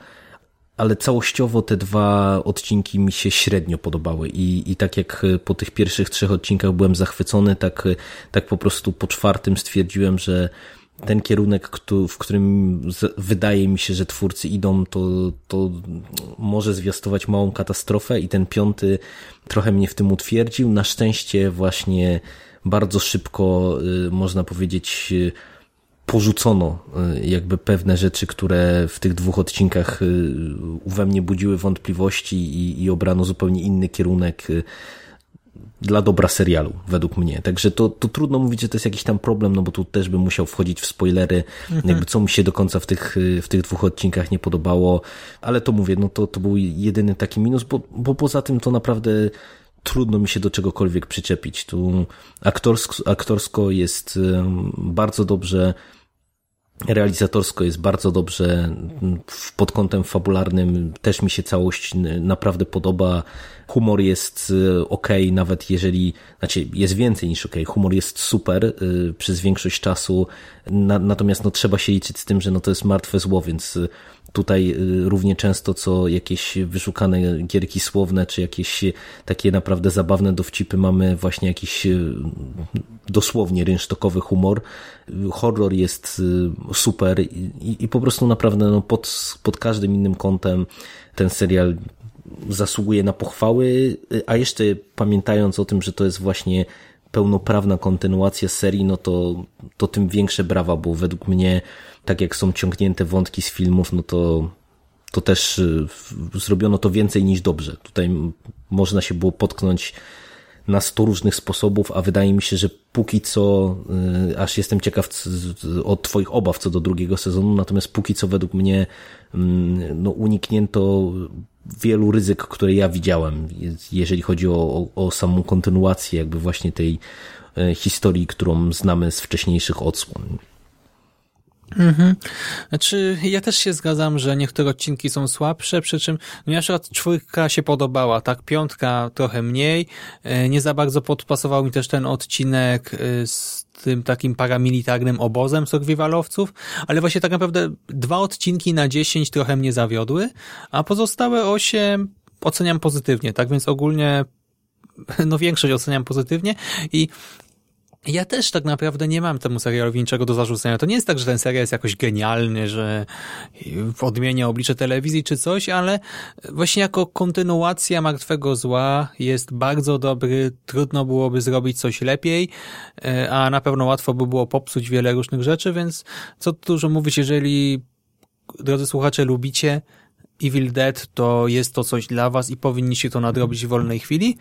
ale całościowo te dwa odcinki mi się średnio podobały i, i tak jak po tych pierwszych trzech odcinkach byłem zachwycony, tak, tak po prostu po czwartym stwierdziłem, że ten kierunek, w którym wydaje mi się, że twórcy idą, to, to może zwiastować małą katastrofę i ten piąty trochę mnie w tym utwierdził. Na szczęście właśnie bardzo szybko, y, można powiedzieć, porzucono y, jakby pewne rzeczy, które w tych dwóch odcinkach y, we mnie budziły wątpliwości i, i obrano zupełnie inny kierunek y, dla dobra serialu, według mnie. Także to, to trudno mówić, że to jest jakiś tam problem, no bo tu też bym musiał wchodzić w spoilery, mhm. jakby co mi się do końca w tych, w tych dwóch odcinkach nie podobało, ale to mówię, no to, to był jedyny taki minus, bo, bo poza tym to naprawdę trudno mi się do czegokolwiek przyczepić. Tu aktorsko, aktorsko jest bardzo dobrze Realizatorsko jest bardzo dobrze, pod kątem fabularnym też mi się całość naprawdę podoba. Humor jest y, ok, nawet jeżeli, znaczy jest więcej niż ok, humor jest super y, przez większość czasu, natomiast no, trzeba się liczyć z tym, że no, to jest martwe zło, więc y, tutaj równie często co jakieś wyszukane gierki słowne, czy jakieś takie naprawdę zabawne dowcipy mamy właśnie jakiś dosłownie rynsztokowy humor. Horror jest super i, i po prostu naprawdę no, pod, pod każdym innym kątem ten serial zasługuje na pochwały, a jeszcze pamiętając o tym, że to jest właśnie pełnoprawna kontynuacja serii, no to, to tym większe brawa, bo według mnie, tak jak są ciągnięte wątki z filmów, no to, to też y, zrobiono to więcej niż dobrze. Tutaj można się było potknąć na sto różnych sposobów, a wydaje mi się, że póki co, y, aż jestem ciekaw od Twoich obaw co do drugiego sezonu, natomiast póki co według mnie mm, no, uniknięto wielu ryzyk, które ja widziałem, jeżeli chodzi o, o, o samą kontynuację jakby właśnie tej e, historii, którą znamy z wcześniejszych odsłon. Mhm. Znaczy, ja też się zgadzam, że niektóre odcinki są słabsze, przy czym no na przykład czwórka się podobała, tak, piątka trochę mniej, e, nie za bardzo podpasował mi też ten odcinek e, z tym takim paramilitarnym obozem survivalowców, ale właśnie tak naprawdę dwa odcinki na dziesięć trochę mnie zawiodły, a pozostałe osiem oceniam pozytywnie, tak więc ogólnie no większość oceniam pozytywnie i Ja też tak naprawdę nie mam temu serialowi niczego do zarzucenia. To nie jest tak, że ten serial jest jakoś genialny, że odmienia oblicze telewizji czy coś, ale właśnie jako kontynuacja Martwego Zła jest bardzo dobry. Trudno byłoby zrobić coś lepiej, e, a na pewno łatwo by było popsuć wiele różnych rzeczy, więc co dużo mówić, jeżeli drodzy słuchacze lubicie Evil Dead, to jest to coś dla was i powinniście to nadrobić w wolnej chwili.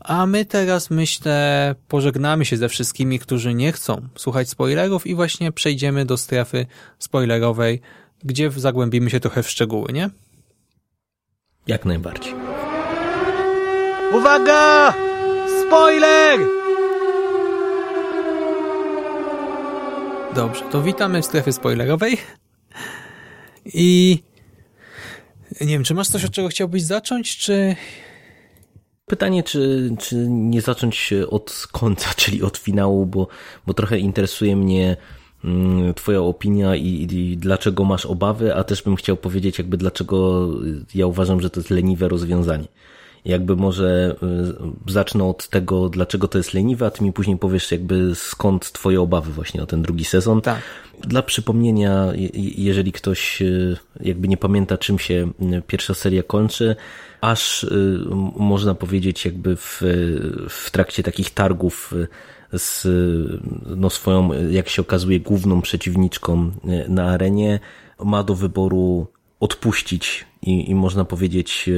A my teraz, myślę, pożegnamy się ze wszystkimi, którzy nie chcą słuchać spoilerów i właśnie przejdziemy do strefy spoilerowej, gdzie zagłębimy się trochę w szczegóły, nie? Jak najbardziej. Uwaga! Spoiler! Dobrze, to witamy w strefie spoilerowej i nie wiem, czy masz coś, od czego chciałbyś zacząć, czy... Pytanie, czy, czy nie zacząć od końca, czyli od finału, bo, bo trochę interesuje mnie mm, Twoja opinia i, i, dlaczego masz obawy, a też bym chciał powiedzieć, jakby dlaczego ja uważam, że to jest leniwe rozwiązanie. Jakby może y, zacznę od tego, dlaczego to jest leniwe, a ty mi później powiesz, jakby skąd Twoje obawy właśnie o ten drugi sezon. Tak. Dla przypomnienia, jeżeli ktoś y, jakby nie pamięta, czym się y, pierwsza seria kończy, aż można powiedzieć, jakby w, w trakcie takich targów z no, swoją, jak się okazuje, główną przeciwniczką na arenie, ma do wyboru odpuścić i, i można powiedzieć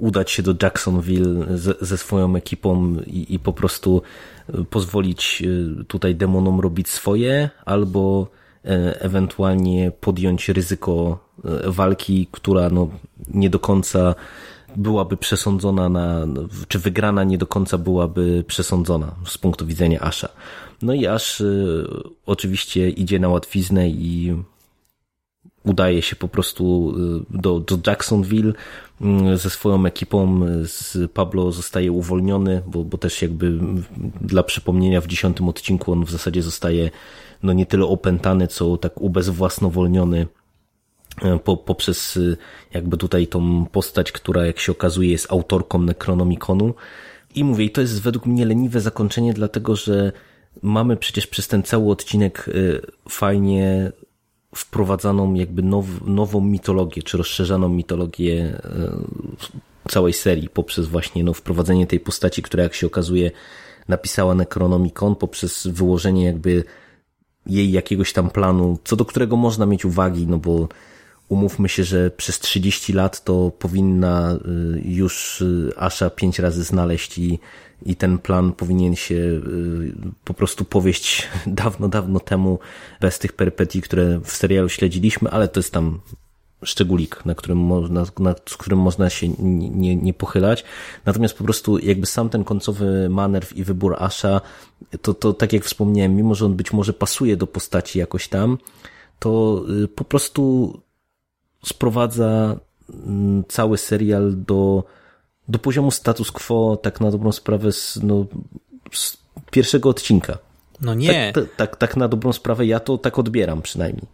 udać się do Jacksonville ze, ze swoją ekipą i, i, po prostu e, pozwolić e, tutaj demonom robić swoje, albo e, ewentualnie podjąć ryzyko walki, która no, nie do końca byłaby przesądzona na, czy wygrana nie do końca byłaby przesądzona z punktu widzenia Asha. No i Ash oczywiście idzie na łatwiznę i udaje się po prostu do, do Jacksonville, ze swoją ekipą z Pablo zostaje uwolniony, bo, bo też jakby dla przypomnienia w dziesiątym odcinku on w zasadzie zostaje no nie tyle opętany, co tak ubezwłasnowolniony e, po, poprzez e, jakby tutaj tą postać, która jak się okazuje jest autorką Necronomiconu. I mówię, i to jest według mnie leniwe zakończenie, dlatego że mamy przecież przez ten cały odcinek e, fajnie wprowadzaną jakby now, nową mitologię, czy rozszerzaną mitologię e, całej serii poprzez właśnie no, wprowadzenie tej postaci, która jak się okazuje napisała Necronomicon, poprzez wyłożenie jakby jej jakiegoś tam planu, co do którego można mieć uwagi, no bo umówmy się, że przez 30 lat to powinna y, już y, Asha pięć razy znaleźć i i ten plan powinien się y, po prostu powieść dawno, dawno temu bez tych perypetii, które w serialu śledziliśmy, ale to jest tam szczególik, na którym można, nad którym można się nie, nie pochylać. Natomiast po prostu jakby sam ten końcowy manewr i wybór Asha, to, to tak jak wspomniałem, mimo że on być może pasuje do postaci jakoś tam, to po prostu sprowadza mm, cały serial do do poziomu status quo, tak na dobrą sprawę, z, no, z pierwszego odcinka. No nie. Tak, tak, tak na dobrą sprawę ja to tak odbieram przynajmniej.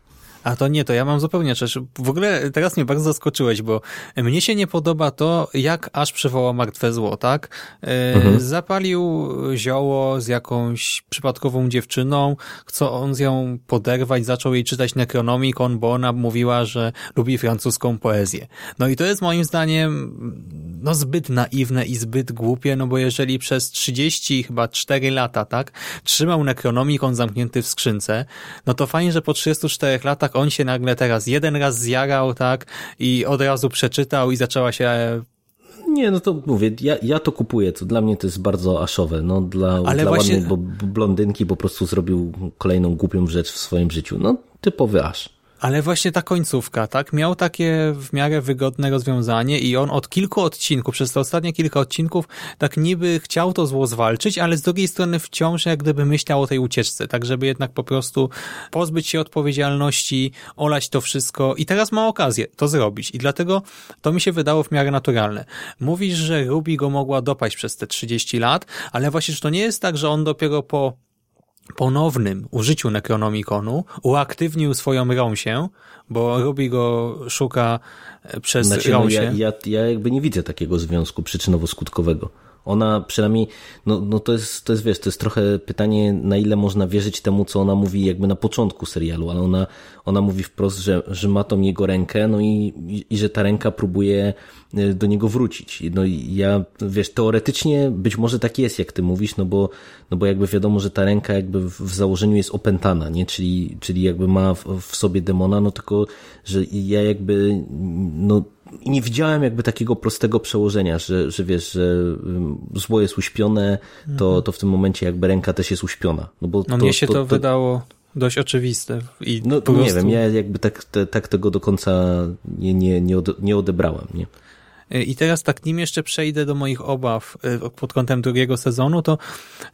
A to nie, to ja mam zupełnie rzecz. W ogóle teraz mnie bardzo zaskoczyłeś, bo mnie się nie podoba to, jak aż przywołał martwe zło, tak? E, mhm. Zapalił zioło z jakąś przypadkową dziewczyną, chce on z ją poderwać, zaczął jej czytać Necronomicon, bo ona mówiła, że lubi francuską poezję. No i to jest moim zdaniem no zbyt naiwne i zbyt głupie, no bo jeżeli przez 30 chyba 4 lata, tak, trzymał Necronomicon zamknięty w skrzynce, no to fajnie, że po 34 latach on się nagle teraz jeden raz zjarał, tak, i od razu przeczytał i zaczęła się nie, no to mówię, ja, ja to kupuję, to dla mnie to jest bardzo aszowe, no dla, Ale dla właśnie... ładnej bo blondynki po prostu zrobił kolejną głupią rzecz w swoim życiu, no typowy aż. Ale właśnie ta końcówka, tak? Miał takie w miarę wygodne rozwiązanie i on od kilku odcinków, przez te ostatnie kilka odcinków, tak niby chciał to zło zwalczyć, ale z drugiej strony wciąż jak gdyby myślał o tej ucieczce, tak żeby jednak po prostu pozbyć się odpowiedzialności, olać to wszystko i teraz ma okazję to zrobić i dlatego to mi się wydało w miarę naturalne. Mówisz, że Ruby go mogła dopaść przez te 30 lat, ale właśnie, że to nie jest tak, że on dopiero po ponownym użyciu Necronomiconu uaktywnił swoją rąsię, bo Ruby go szuka e, przez znaczy, rąsię. No ja, ja, ja jakby nie widzę takiego związku przyczynowo-skutkowego. Ona przynajmniej, no, no to, jest, to jest, wiesz, to jest trochę pytanie, na ile można wierzyć temu, co ona mówi jakby na początku serialu, ale ona, ona mówi wprost, że, że ma tą jego rękę, no i, i, i że ta ręka próbuje y, do niego wrócić. No i ja, wiesz, teoretycznie być może tak jest, jak ty mówisz, no bo, no bo jakby wiadomo, że ta ręka jakby w, w założeniu jest opętana, nie? Czyli, czyli jakby ma w, w sobie demona, no tylko, że ja jakby, no i nie widziałem jakby takiego prostego przełożenia, że, że wiesz, że zło jest uśpione, to, mhm. to w tym momencie jakby ręka też jest uśpiona. No, bo no to, mnie się to, to, to, wydało dość oczywiste. I no prostu... nie wiem, ja jakby tak, te, tak tego do końca nie, nie, nie, ode, nie odebrałem, nie? I teraz tak, nim jeszcze przejdę do moich obaw y, pod kątem drugiego sezonu, to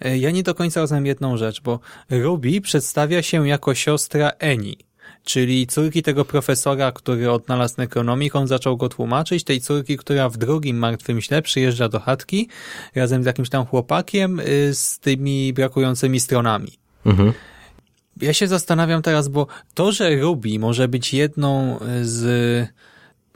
y, ja nie do końca rozumiem jedną rzecz, bo Ruby przedstawia się jako siostra Eni czyli córki tego profesora, który odnalazł Necronomicon, zaczął go tłumaczyć, tej córki, która w drugim martwym źle przyjeżdża do chatki razem z jakimś tam chłopakiem y, z tymi brakującymi stronami. Mhm. Ja się zastanawiam teraz, bo to, że Ruby może być jedną z...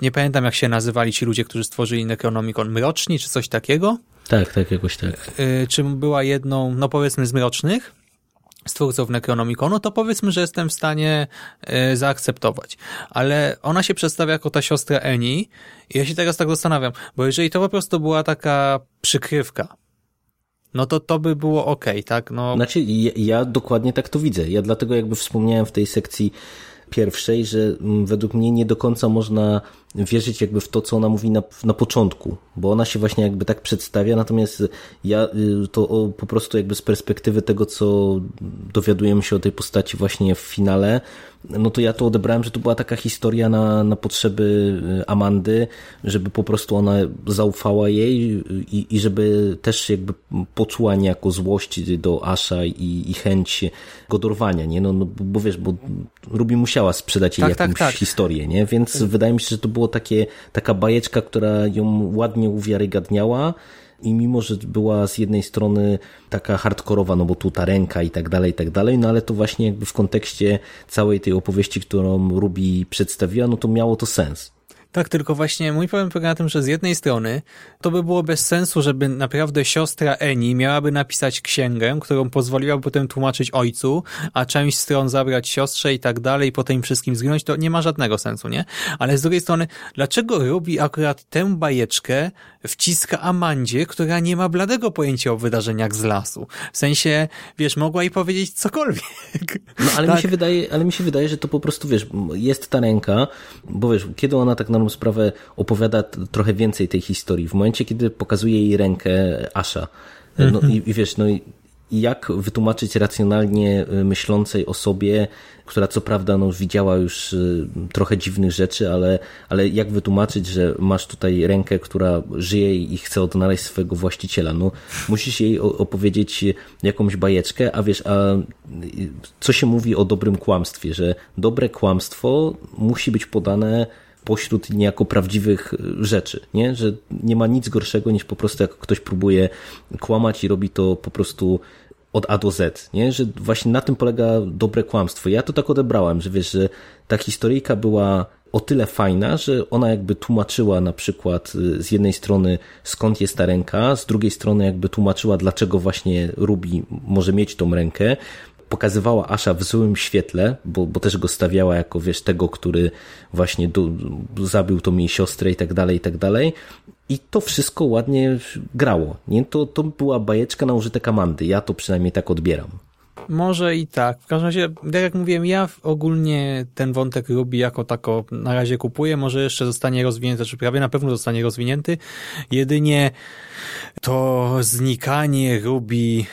Nie pamiętam, jak się nazywali ci ludzie, którzy stworzyli Necronomicon, mroczni czy coś takiego? Tak, tak, jakoś tak. Y, czy była jedną, no powiedzmy, z mrocznych? Z twórców Necronomiconu, to powiedzmy, że jestem w stanie y, zaakceptować. Ale ona się przedstawia jako ta siostra Eni i ja się teraz tak zastanawiam, bo jeżeli to po prostu była taka przykrywka, no to to by było ok, tak? No... Znaczy, ja, ja dokładnie tak to widzę. Ja dlatego jakby wspomniałem w tej sekcji pierwszej, że mm, według mnie nie do końca można wierzyć jakby w to, co ona mówi na, na początku, bo ona się właśnie jakby tak przedstawia, natomiast ja y, to po prostu jakby z perspektywy tego, co dowiadujemy się o tej postaci właśnie w finale, no to ja to odebrałem, że to była taka historia na, na potrzeby y, Amandy, żeby po prostu ona zaufała jej i, i żeby też jakby poczuła niejako złość do Asha i, i chęć go dorwania, nie? No, no bo wiesz, bo Ruby musiała sprzedać jej tak, tak jakąś tak, tak. historię, nie? Więc wydaje mi się, że to było takie, taka bajeczka, która ją ładnie uwiarygadniała, i mimo, że była z jednej strony taka hardkorowa, no bo tu ta ręka i tak dalej, i tak dalej, no ale to właśnie jakby w kontekście całej tej opowieści, którą Ruby przedstawiła, no to miało to sens. Tak, tylko właśnie mój problem polega na tym, że z jednej strony to by było bez sensu, żeby naprawdę siostra Eni miałaby napisać księgę, którą pozwoliłaby potem tłumaczyć ojcu, a część stron zabrać siostrze i tak dalej, potem wszystkim zginąć, to nie ma żadnego sensu, nie? Ale z drugiej strony, dlaczego robi akurat tę bajeczkę wciska Amandzie, która nie ma bladego pojęcia o wydarzeniach z lasu? W sensie, wiesz, mogła jej powiedzieć cokolwiek. No ale tak. mi się wydaje, ale mi się wydaje, że to po prostu, wiesz, jest ta ręka, bo wiesz, kiedy ona tak sprawę opowiada trochę więcej tej historii. W momencie, kiedy pokazuje jej rękę Asha, no mhm. i, i wiesz, no i jak wytłumaczyć racjonalnie y, myślącej osobie, która co prawda no, widziała już trochę dziwnych rzeczy, ale, ale jak wytłumaczyć, że masz tutaj rękę, która żyje i chce odnaleźć swojego właściciela? No, musisz jej opowiedzieć jakąś bajeczkę, a wiesz, a co się mówi o dobrym kłamstwie, że dobre kłamstwo musi być podane pośród niejako prawdziwych e, rzeczy, nie? że nie ma nic gorszego niż po prostu jak ktoś próbuje kłamać i robi to po prostu od A do Z, nie? że właśnie na tym polega dobre kłamstwo. Ja to tak odebrałem, że wiesz, że ta historyjka była o tyle fajna, że ona jakby tłumaczyła na przykład e, z jednej strony skąd jest ta ręka, z drugiej strony jakby tłumaczyła dlaczego właśnie Ruby może mieć tą rękę, pokazywała Asha w złym świetle, bo, bo też go stawiała jako, wiesz, tego, który właśnie do, zabił tą jej siostrę i tak dalej, i tak dalej. I to wszystko ładnie grało. Nie? To, to była bajeczka na użytek Amandy. Ja to przynajmniej tak odbieram. Może i tak. W każdym razie, tak jak mówiłem, ja ogólnie ten wątek Ruby jako tako na razie kupuję. Może jeszcze zostanie rozwinięty, czy prawie na pewno zostanie rozwinięty. Jedynie to znikanie Ruby e,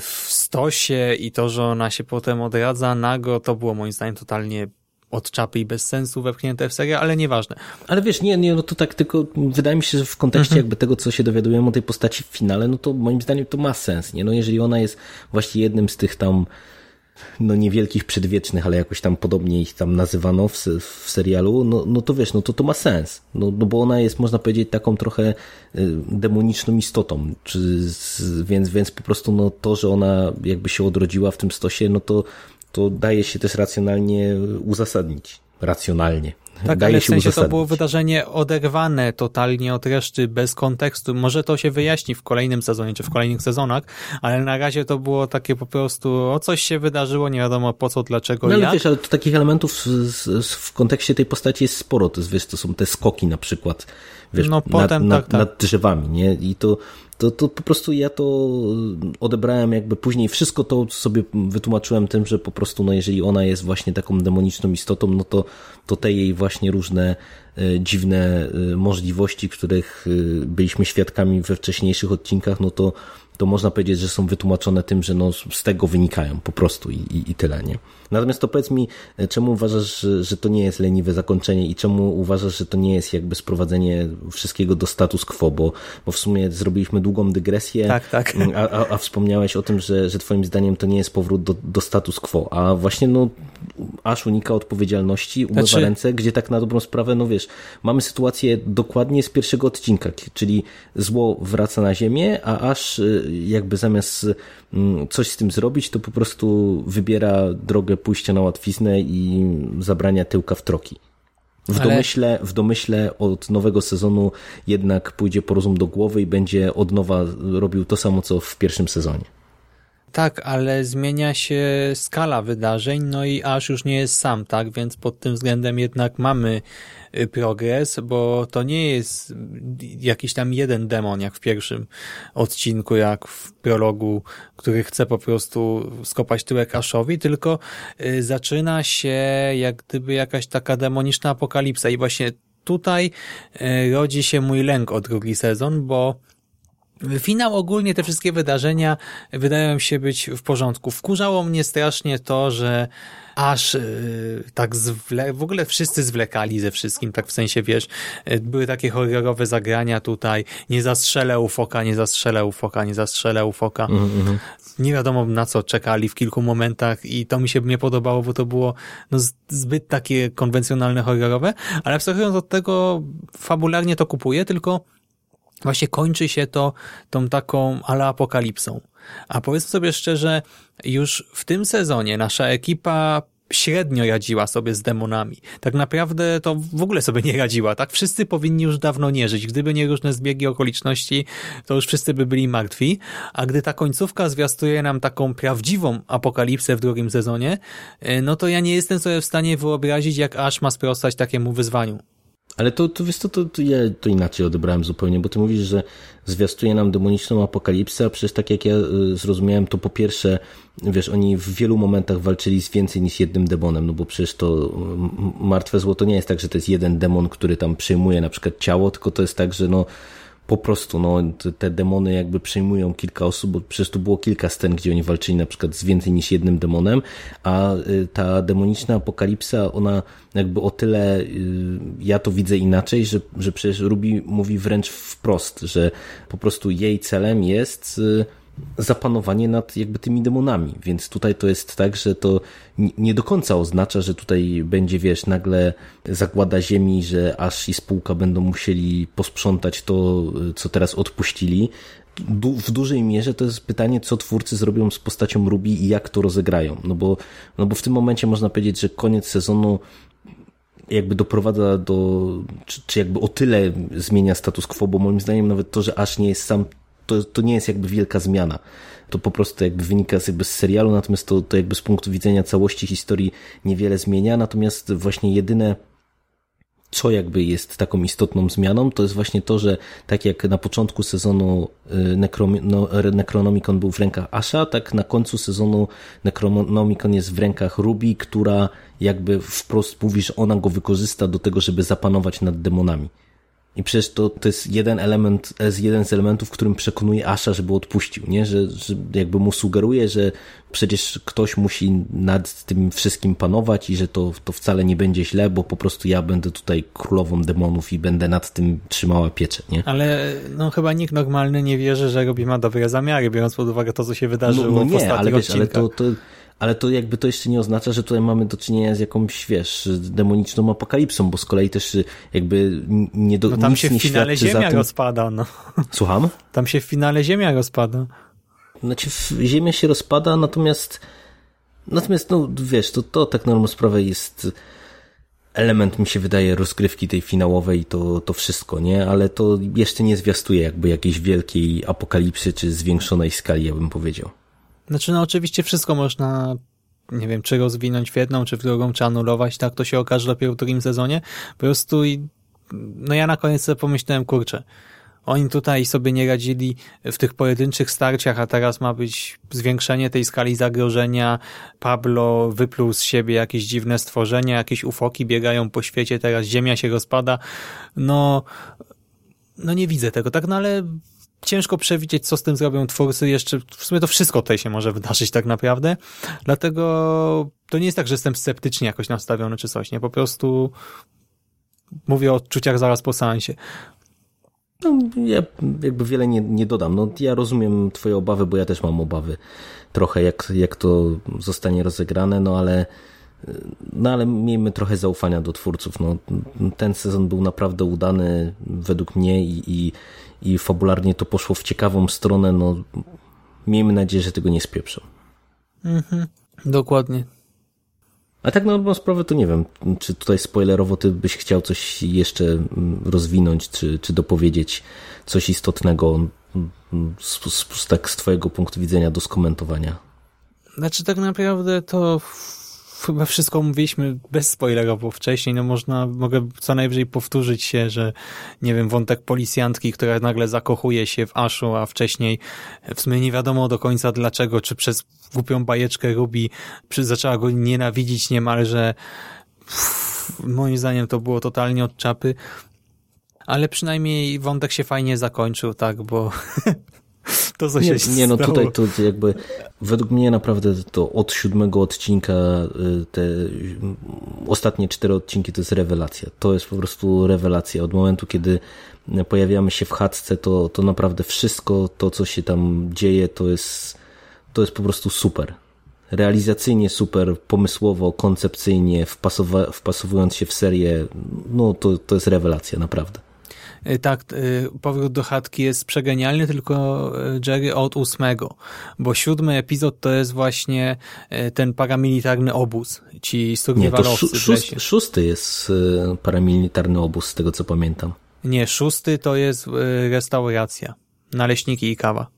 w stosie i to, że ona się potem odradza nago, to było moim zdaniem totalnie od czapy i bez sensu wepchnięte w serię, ale nieważne. Ale wiesz, nie, nie, no to tak tylko wydaje mi się, że w kontekście mhm. jakby tego, co się dowiadujemy o tej postaci w finale, no to moim zdaniem to ma sens, nie? No jeżeli ona jest właśnie jednym z tych tam no niewielkich przedwiecznych, ale jakoś tam podobnie ich tam nazywano w, w serialu, no, no to wiesz, no to to ma sens. No, no bo ona jest, można powiedzieć, taką trochę y, demoniczną istotą, czy, więc, więc po prostu no to, że ona jakby się odrodziła w tym stosie, no to to daje się też racjonalnie uzasadnić. racjonalnie. Tak, Daje ale w sensie to było wydarzenie oderwane totalnie od reszty, bez kontekstu. Może to się wyjaśni w kolejnym sezonie, czy w kolejnych sezonach, ale na razie to było takie po prostu, o coś się wydarzyło, nie wiadomo po co, dlaczego, No ale jak. wiesz, ale to takich elementów w kontekście tej postaci jest sporo. To, jest, wiesz, to są te skoki na przykład, wiesz, No nad, potem nad, tak, tak. nad drzewami, nie? I to, to, to po prostu ja to odebrałem jakby później, wszystko to sobie wytłumaczyłem tym, że po prostu, no jeżeli ona jest właśnie taką demoniczną istotą, no to, to te jej właśnie różne e, dziwne e, możliwości, których e, byliśmy świadkami we wcześniejszych odcinkach, no to to można powiedzieć, że są wytłumaczone tym, że no z tego wynikają po prostu i, i, i tyle, nie? Natomiast to powiedz mi, e, czemu uważasz, że, że to nie jest leniwe zakończenie i czemu uważasz, że to nie jest jakby sprowadzenie wszystkiego do status quo, bo, bo w sumie zrobiliśmy długą dygresję, Tak, tak. mm, A, a, a wspomniałeś o tym, że, że twoim zdaniem to nie jest powrót do, do status quo, a właśnie no aż unika odpowiedzialności, umywa Znaczy- ręce, gdzie tak na dobrą sprawę, no wiesz, mamy sytuację dokładnie z pierwszego odcinka, czyli zło wraca na ziemię, a aż y, jakby zamiast mm, coś z tym zrobić, to po prostu wybiera drogę pójścia na łatwiznę i zabrania tyłka w troki. W Ale- domyśle, w domyśle od nowego sezonu jednak pójdzie po rozum do głowy i będzie od nowa robił to samo, co w pierwszym sezonie. Tak, ale zmienia się skala wydarzeń, no i aż już nie jest sam, tak? Więc pod tym względem jednak mamy y, progres, bo to nie jest jakiś tam jeden demon, jak w pierwszym odcinku, jak w prologu, który chce po prostu skopać tyłek Ashowi, tylko y, zaczyna się jak gdyby jakaś taka demoniczna apokalipsa i właśnie tutaj y, rodzi się mój lęk o drugi sezon, bo Finał ogólnie te wszystkie wydarzenia wydają się być w porządku. Wkurzało mnie strasznie to, że aż yy, tak zwle... w ogóle wszyscy zwlekali ze wszystkim, tak w sensie wiesz, yy, były takie horrorowe zagrania tutaj, nie zastrzelę ufoka, nie zastrzelę ufoka, nie zastrzelę ufoka. Nie wiadomo na co czekali w kilku momentach i to mi się nie podobało, bo to było no, zbyt takie konwencjonalne, horrorowe, ale abstrahując od tego, fabularnie to kupuję, tylko właśnie kończy się to tą taką ala apokalipsą. A powiedzmy sobie szczerze, już w tym sezonie nasza ekipa średnio radziła sobie z demonami. Tak naprawdę to w ogóle sobie nie radziła, tak? Wszyscy powinni już dawno nie żyć. Gdyby nie różne zbiegi okoliczności, to już wszyscy by byli martwi. A gdy ta końcówka zwiastuje nam taką prawdziwą apokalipsę w drugim sezonie, y, no to ja nie jestem sobie w stanie wyobrazić, jak Ash ma sprostać takiemu wyzwaniu. Ale to, to wiesz, to, to, to ja to inaczej odebrałem zupełnie, bo ty mówisz, że zwiastuje nam demoniczną apokalipsę, a przecież tak jak ja y, zrozumiałem, to po pierwsze, wiesz, oni w wielu momentach walczyli z więcej niż jednym demonem, no bo przecież to martwe zło to nie jest tak, że to jest jeden demon, który tam przejmuje na przykład ciało, tylko to jest tak, że no po prostu no, te- demony jakby przejmują kilka osób, bo przecież tu było kilka scen, gdzie oni walczyli na przykład z więcej niż jednym demonem, a y, ta demoniczna apokalipsa, ona jakby o tyle, y, ja to widzę inaczej, że, że przecież Ruby mówi wręcz wprost, że po prostu jej celem jest y, zapanowanie nad jakby tymi demonami, więc tutaj to jest tak, że to nie- do końca oznacza, że tutaj będzie, wiesz, nagle zagłada ziemi, że aż i spółka będą musieli posprzątać to, y, co teraz odpuścili. Du w dużej mierze to jest pytanie, co twórcy zrobią z postacią Ruby i jak to rozegrają, no bo, no bo w tym momencie można powiedzieć, że koniec sezonu jakby doprowadza do, czy, czy jakby o tyle zmienia status quo, bo moim zdaniem nawet to, że aż nie jest sam, to, to nie jest jakby wielka zmiana. To po prostu jakby wynika z, jakby z serialu, natomiast to, to jakby z punktu widzenia całości historii niewiele zmienia, natomiast właśnie jedyne co jakby jest taką istotną zmianą, to jest właśnie to, że tak jak na początku sezonu y, no, Necronomicon był w rękach Asha, tak na końcu sezonu Necronomicon jest w rękach Ruby, która jakby wprost mówi, że ona go wykorzysta do tego, żeby zapanować nad demonami. I przecież to, to jest jeden element, jest jeden z elementów, którym przekonuje Asha, żeby odpuścił, nie? Że, że jakby mu sugeruje, że przecież ktoś musi nad tym wszystkim panować i że to, to wcale nie będzie źle, bo po prostu ja będę tutaj królową demonów i będę nad tym trzymała pieczę, nie? Ale no chyba nikt normalny nie wierzy, że Robi ma dobre zamiary, biorąc pod uwagę to, co się wydarzyło No, no w nie, ostatnich ale wiesz, ale to, to, ale to jakby to jeszcze nie oznacza, że tutaj mamy do czynienia z jakąś, wiesz, demoniczną apokalipsą, bo z kolei też jakby nie do, No tam nic się w finale Ziemia tym... rozpada, no. Słucham? Tam się w finale Ziemia rozpada. Znaczy, Ziemia się rozpada, natomiast natomiast, no wiesz, to, to tak na sprawę jest element mi się wydaje rozgrywki tej finałowej to, to wszystko, nie? Ale to jeszcze nie zwiastuje jakby jakiejś wielkiej apokalipsy czy zwiększonej skali, ja bym powiedział. Znaczy, no oczywiście wszystko można nie wiem, czy rozwinąć w jedną, czy w drugą, czy anulować, tak to się okaże dopiero w drugim sezonie. Po prostu i, no ja na koniec sobie pomyślałem, kurczę, oni tutaj sobie nie radzili w tych pojedynczych starciach, a teraz ma być zwiększenie tej skali zagrożenia. Pablo wypluł z siebie jakieś dziwne stworzenia, jakieś ufoki biegają po świecie, teraz ziemia się rozpada. No, no nie widzę tego, tak, no ale ciężko przewidzieć, co z tym zrobią twórcy. Jeszcze w sumie to wszystko tutaj się może wydarzyć tak naprawdę. Dlatego to nie jest tak, że jestem sceptycznie jakoś nastawiony czy coś, nie? Po prostu mówię o odczuciach zaraz po seansie. No, ja jakby wiele nie, nie dodam. No, ja rozumiem twoje obawy, bo ja też mam obawy trochę, jak, jak to zostanie rozegrane, no ale no ale miejmy trochę zaufania do twórców. No, ten sezon był naprawdę udany według mnie i, i, i fabularnie to poszło w ciekawą stronę. No, miejmy nadzieję, że tego nie spieprzą. Mhm, dokładnie. A tak na dobrą sprawę to nie wiem, czy tutaj spoilerowo ty byś chciał coś jeszcze mm, rozwinąć, czy, czy dopowiedzieć coś istotnego z, z, tak z twojego punktu widzenia do skomentowania. Znaczy tak naprawdę to chyba wszystko mówiliśmy bez spoilerowo wcześniej, no można, mogę co najwyżej powtórzyć się, że nie wiem, wątek policjantki, która nagle zakochuje się w Aszu, a wcześniej w sumie nie wiadomo do końca dlaczego, czy przez głupią bajeczkę Ruby zaczęła go nienawidzić niemalże. Pff, moim zdaniem to było totalnie od czapy, ale przynajmniej wątek się fajnie zakończył, tak, bo to, co nie, Nie, no stało. tutaj to jakby według mnie naprawdę to od siódmego odcinka y, te ostatnie cztery odcinki to jest rewelacja. To jest po prostu rewelacja. Od momentu, kiedy pojawiamy się w chatce, to, to naprawdę wszystko to, co się tam dzieje, to jest, to jest po prostu super. Realizacyjnie super, pomysłowo, koncepcyjnie, wpasowa- wpasowując się w serię, no to, to jest rewelacja, naprawdę. Y, tak, y, powrót do chatki jest przegenialny, tylko y, Jerry od ósmego, bo siódmy epizod to jest właśnie ten paramilitarny obóz, ci survivalowcy. Nie, to szósty, szósty jest paramilitarny obóz, z tego co pamiętam. Nie, szósty to jest restauracja, naleśniki i kawa.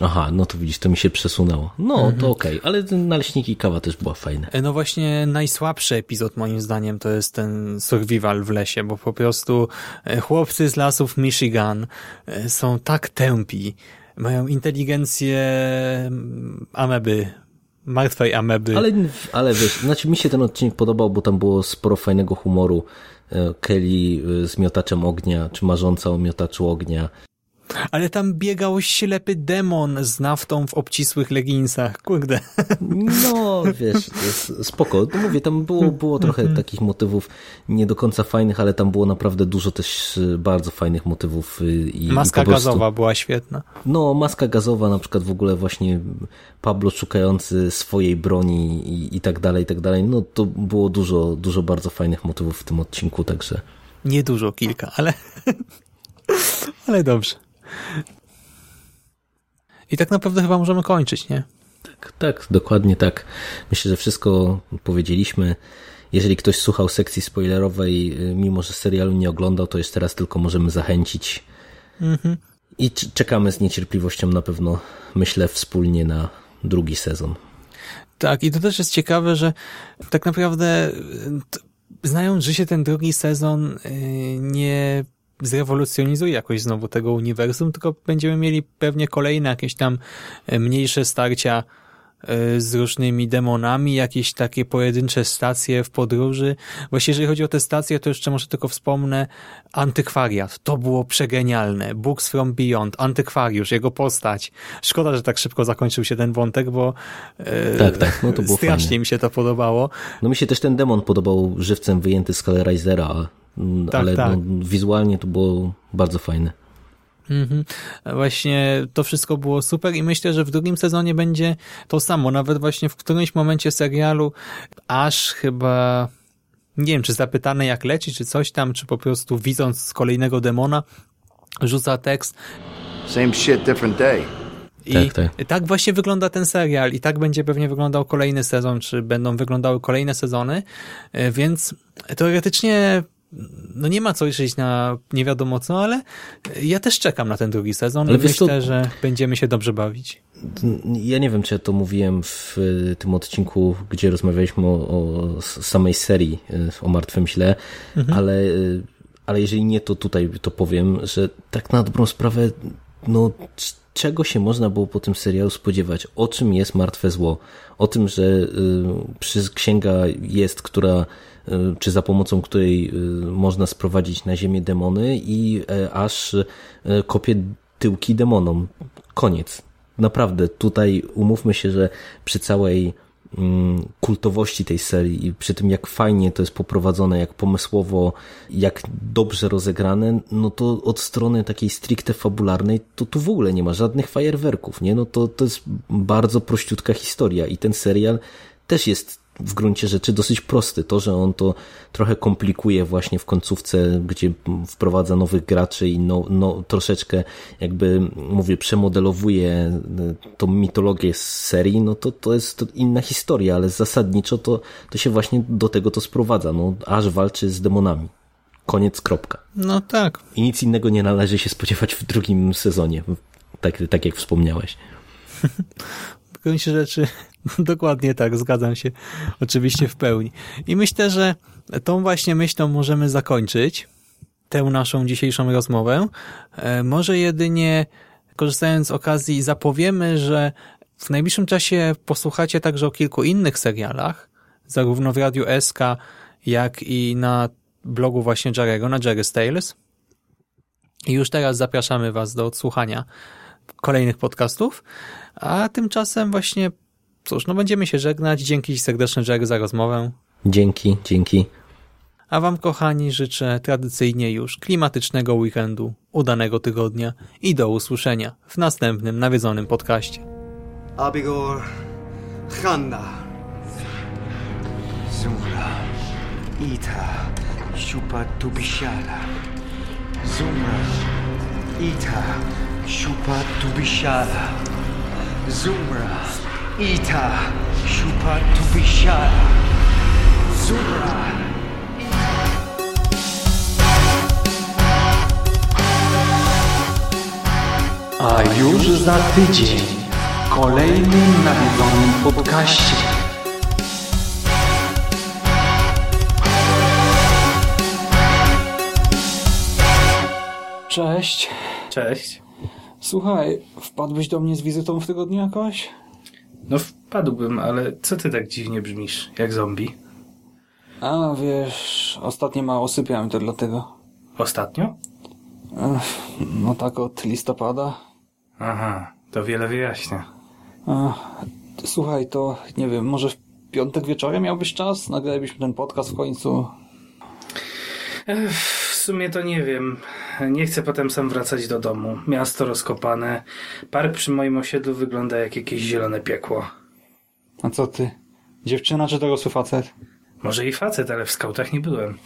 Aha, no to widzisz, to mi się przesunęło. No, mhm. to okej, okay. ale naleśniki i kawa też była fajna. No właśnie najsłabszy epizod moim zdaniem to jest ten survival w lesie, bo po prostu e, chłopcy z lasów Michigan e, są tak tępi, mają inteligencję mm, ameby, martwej ameby. Ale, ale wiesz, znaczy mi się ten odcinek podobał, bo tam było sporo fajnego humoru. E, Kelly z miotaczem ognia, czy marząca o miotaczu ognia. Ale tam biegał ślepy demon z naftą w obcisłych leginsach, kurde. No, wiesz, spoko. No mówię, tam było, było trochę mhm. takich motywów nie do końca fajnych, ale tam było naprawdę dużo też y, bardzo fajnych motywów. Y, I, maska i prostu, gazowa była świetna. No, maska gazowa na przykład w ogóle właśnie Pablo szukający swojej broni i, i tak dalej, i tak dalej. No, to było dużo, dużo bardzo fajnych motywów w tym odcinku, także... Nie dużo, kilka, ale... ale dobrze. I tak naprawdę chyba możemy kończyć, nie? Tak, tak, dokładnie tak. Myślę, że wszystko powiedzieliśmy. Jeżeli ktoś słuchał sekcji spoilerowej, y, mimo że serialu nie oglądał, to jeszcze raz tylko możemy zachęcić. Mhm. I czekamy z niecierpliwością na pewno, myślę, wspólnie na drugi sezon. Tak, i to też jest ciekawe, że tak naprawdę znając, że się ten drugi sezon y, nie zrewolucjonizuje jakoś znowu tego uniwersum, tylko będziemy mieli pewnie kolejne jakieś tam e, mniejsze starcia e, z różnymi demonami, jakieś takie pojedyncze stacje w podróży. Właśnie jeżeli chodzi o te stacje, to jeszcze może tylko wspomnę Antykwariat. To było przegenialne. Books from Beyond, Antykwariusz, jego postać. Szkoda, że tak szybko zakończył się ten wątek, bo e, tak, tak, no to było strasznie fajne. mi się to podobało. No mi się też ten demon podobał żywcem wyjęty z Hellraisera, tak, ale tak. No, wizualnie to było bardzo fajne. Mhm. Właśnie to wszystko było super i myślę, że w drugim sezonie będzie to samo. Nawet właśnie w którymś momencie serialu aż chyba nie wiem, czy zapytane jak leci, czy coś tam, czy po prostu widząc z kolejnego demona rzuca tekst Same shit, different day. I tak, tak. tak właśnie wygląda ten serial i tak będzie pewnie wyglądał kolejny sezon, czy będą wyglądały kolejne sezony, e, więc teoretycznie no nie ma co liczyć na nie wiadomo co, ale ja też czekam na ten drugi sezon Ale i myślę, co- że będziemy się dobrze bawić. Ja nie wiem, czy ja to mówiłem w tym odcinku, gdzie rozmawialiśmy o, o samej serii, y, o Martwym Źle, ale, y, ale jeżeli nie, to tutaj to powiem, że tak na dobrą sprawę, no czego się można było po tym serialu spodziewać? O czym jest Martwe Zło? O tym, że y, księga jest, która czy za pomocą której y, można sprowadzić na ziemię demony i e, aż y, kopie tyłki demonom. Koniec. Naprawdę, tutaj umówmy się, że przy całej mm, kultowości tej serii i przy tym jak fajnie to jest poprowadzone, jak pomysłowo, jak dobrze rozegrane, no to od strony takiej stricte fabularnej to tu w ogóle nie ma żadnych fajerwerków, nie? No to, to jest bardzo prościutka historia i ten serial też jest w gruncie rzeczy dosyć prosty. To, że on to trochę komplikuje właśnie w końcówce, gdzie wprowadza nowych graczy i no, no, troszeczkę jakby, mówię, przemodelowuje y, tą mitologię z serii, no to, to jest to inna historia, ale zasadniczo to, to się właśnie do tego to sprowadza. No, aż walczy z demonami. Koniec, kropka. No tak. I nic innego nie należy się spodziewać w drugim sezonie, tak, tak jak wspomniałeś. W gruncie rzeczy dokładnie tak, zgadzam się oczywiście w pełni. I myślę, że tą właśnie myślą możemy zakończyć tę naszą dzisiejszą rozmowę. E, Może jedynie korzystając z okazji zapowiemy, że w najbliższym czasie posłuchacie także o kilku innych serialach, zarówno w Radiu SK, jak i na blogu właśnie Jarego, na Jerry's Tales. I już teraz zapraszamy Was do odsłuchania kolejnych podcastów, a tymczasem właśnie, cóż, no będziemy się żegnać. Dzięki Ci serdeczne Jerry za rozmowę. Dzięki, dzięki. A Wam, kochani, życzę tradycyjnie już klimatycznego weekendu, udanego tygodnia i do usłyszenia w następnym nawiedzonym podcaście. Abigor, Hanna, Zumra, Ita, Shupa Tubishala. Zumra, Ita, Shupa Tubishala. Zumra, Ita, Shupa Tubishala. Zumra. A już za tydzień w kolejnym nawiedzonym podcaście. Cześć. Cześć. Słuchaj, wpadłbyś do mnie z wizytą w tygodniu jakoś? No wpadłbym, ale co ty tak dziwnie brzmisz, jak zombie? A, wiesz, ostatnio mało osypiałem to dlatego. Ostatnio? No tak od listopada. Aha, to wiele wyjaśnia. A, słuchaj, to nie wiem, może w piątek wieczorem miałbyś czas? Nagralibyśmy ten podcast w końcu. Ech, w sumie to nie wiem. Nie chcę potem sam wracać do domu. Miasto rozkopane. Park przy moim osiedlu wygląda jak jakieś zielone piekło. A co ty? Dziewczyna czy dorosły facet? Może i facet, ale w skautach nie byłem.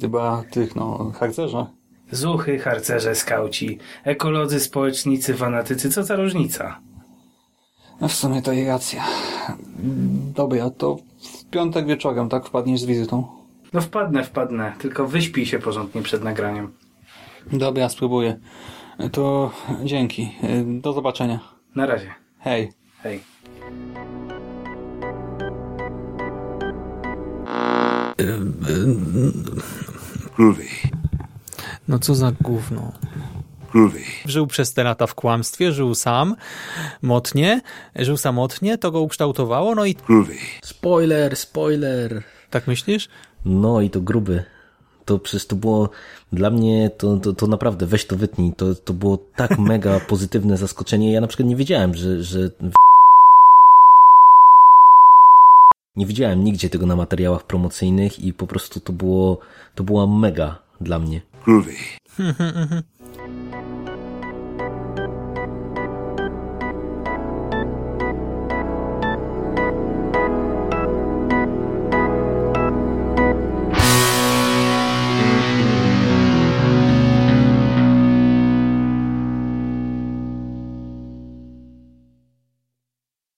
Chyba tych, no, harcerza. Zuchy, harcerze, skauci, ekolodzy, społecznicy, fanatycy, co za różnica? No w sumie to i racja. Dobra, to w piątek wieczorem, tak? Wpadniesz z wizytą? No wpadnę, wpadnę, tylko wyśpij się porządnie przed nagraniem. Dobra, spróbuję. To dzięki. Do zobaczenia. Na razie. Hej. Hej. Groovy. No co za gówno. Groovy. Żył przez te lata w kłamstwie, żył sam, motnie, żył samotnie, to go ukształtowało, no i Groovy. Spoiler, spoiler. tak myślisz? No i to gruby. To przecież to było dla mnie, to, to, to naprawdę weź to wytnij. To, to było tak mega pozytywne zaskoczenie. Ja na przykład nie wiedziałem, że, że nie widziałem nigdzie tego na materiałach promocyjnych i po prostu to było, to była mega dla mnie. Groovy.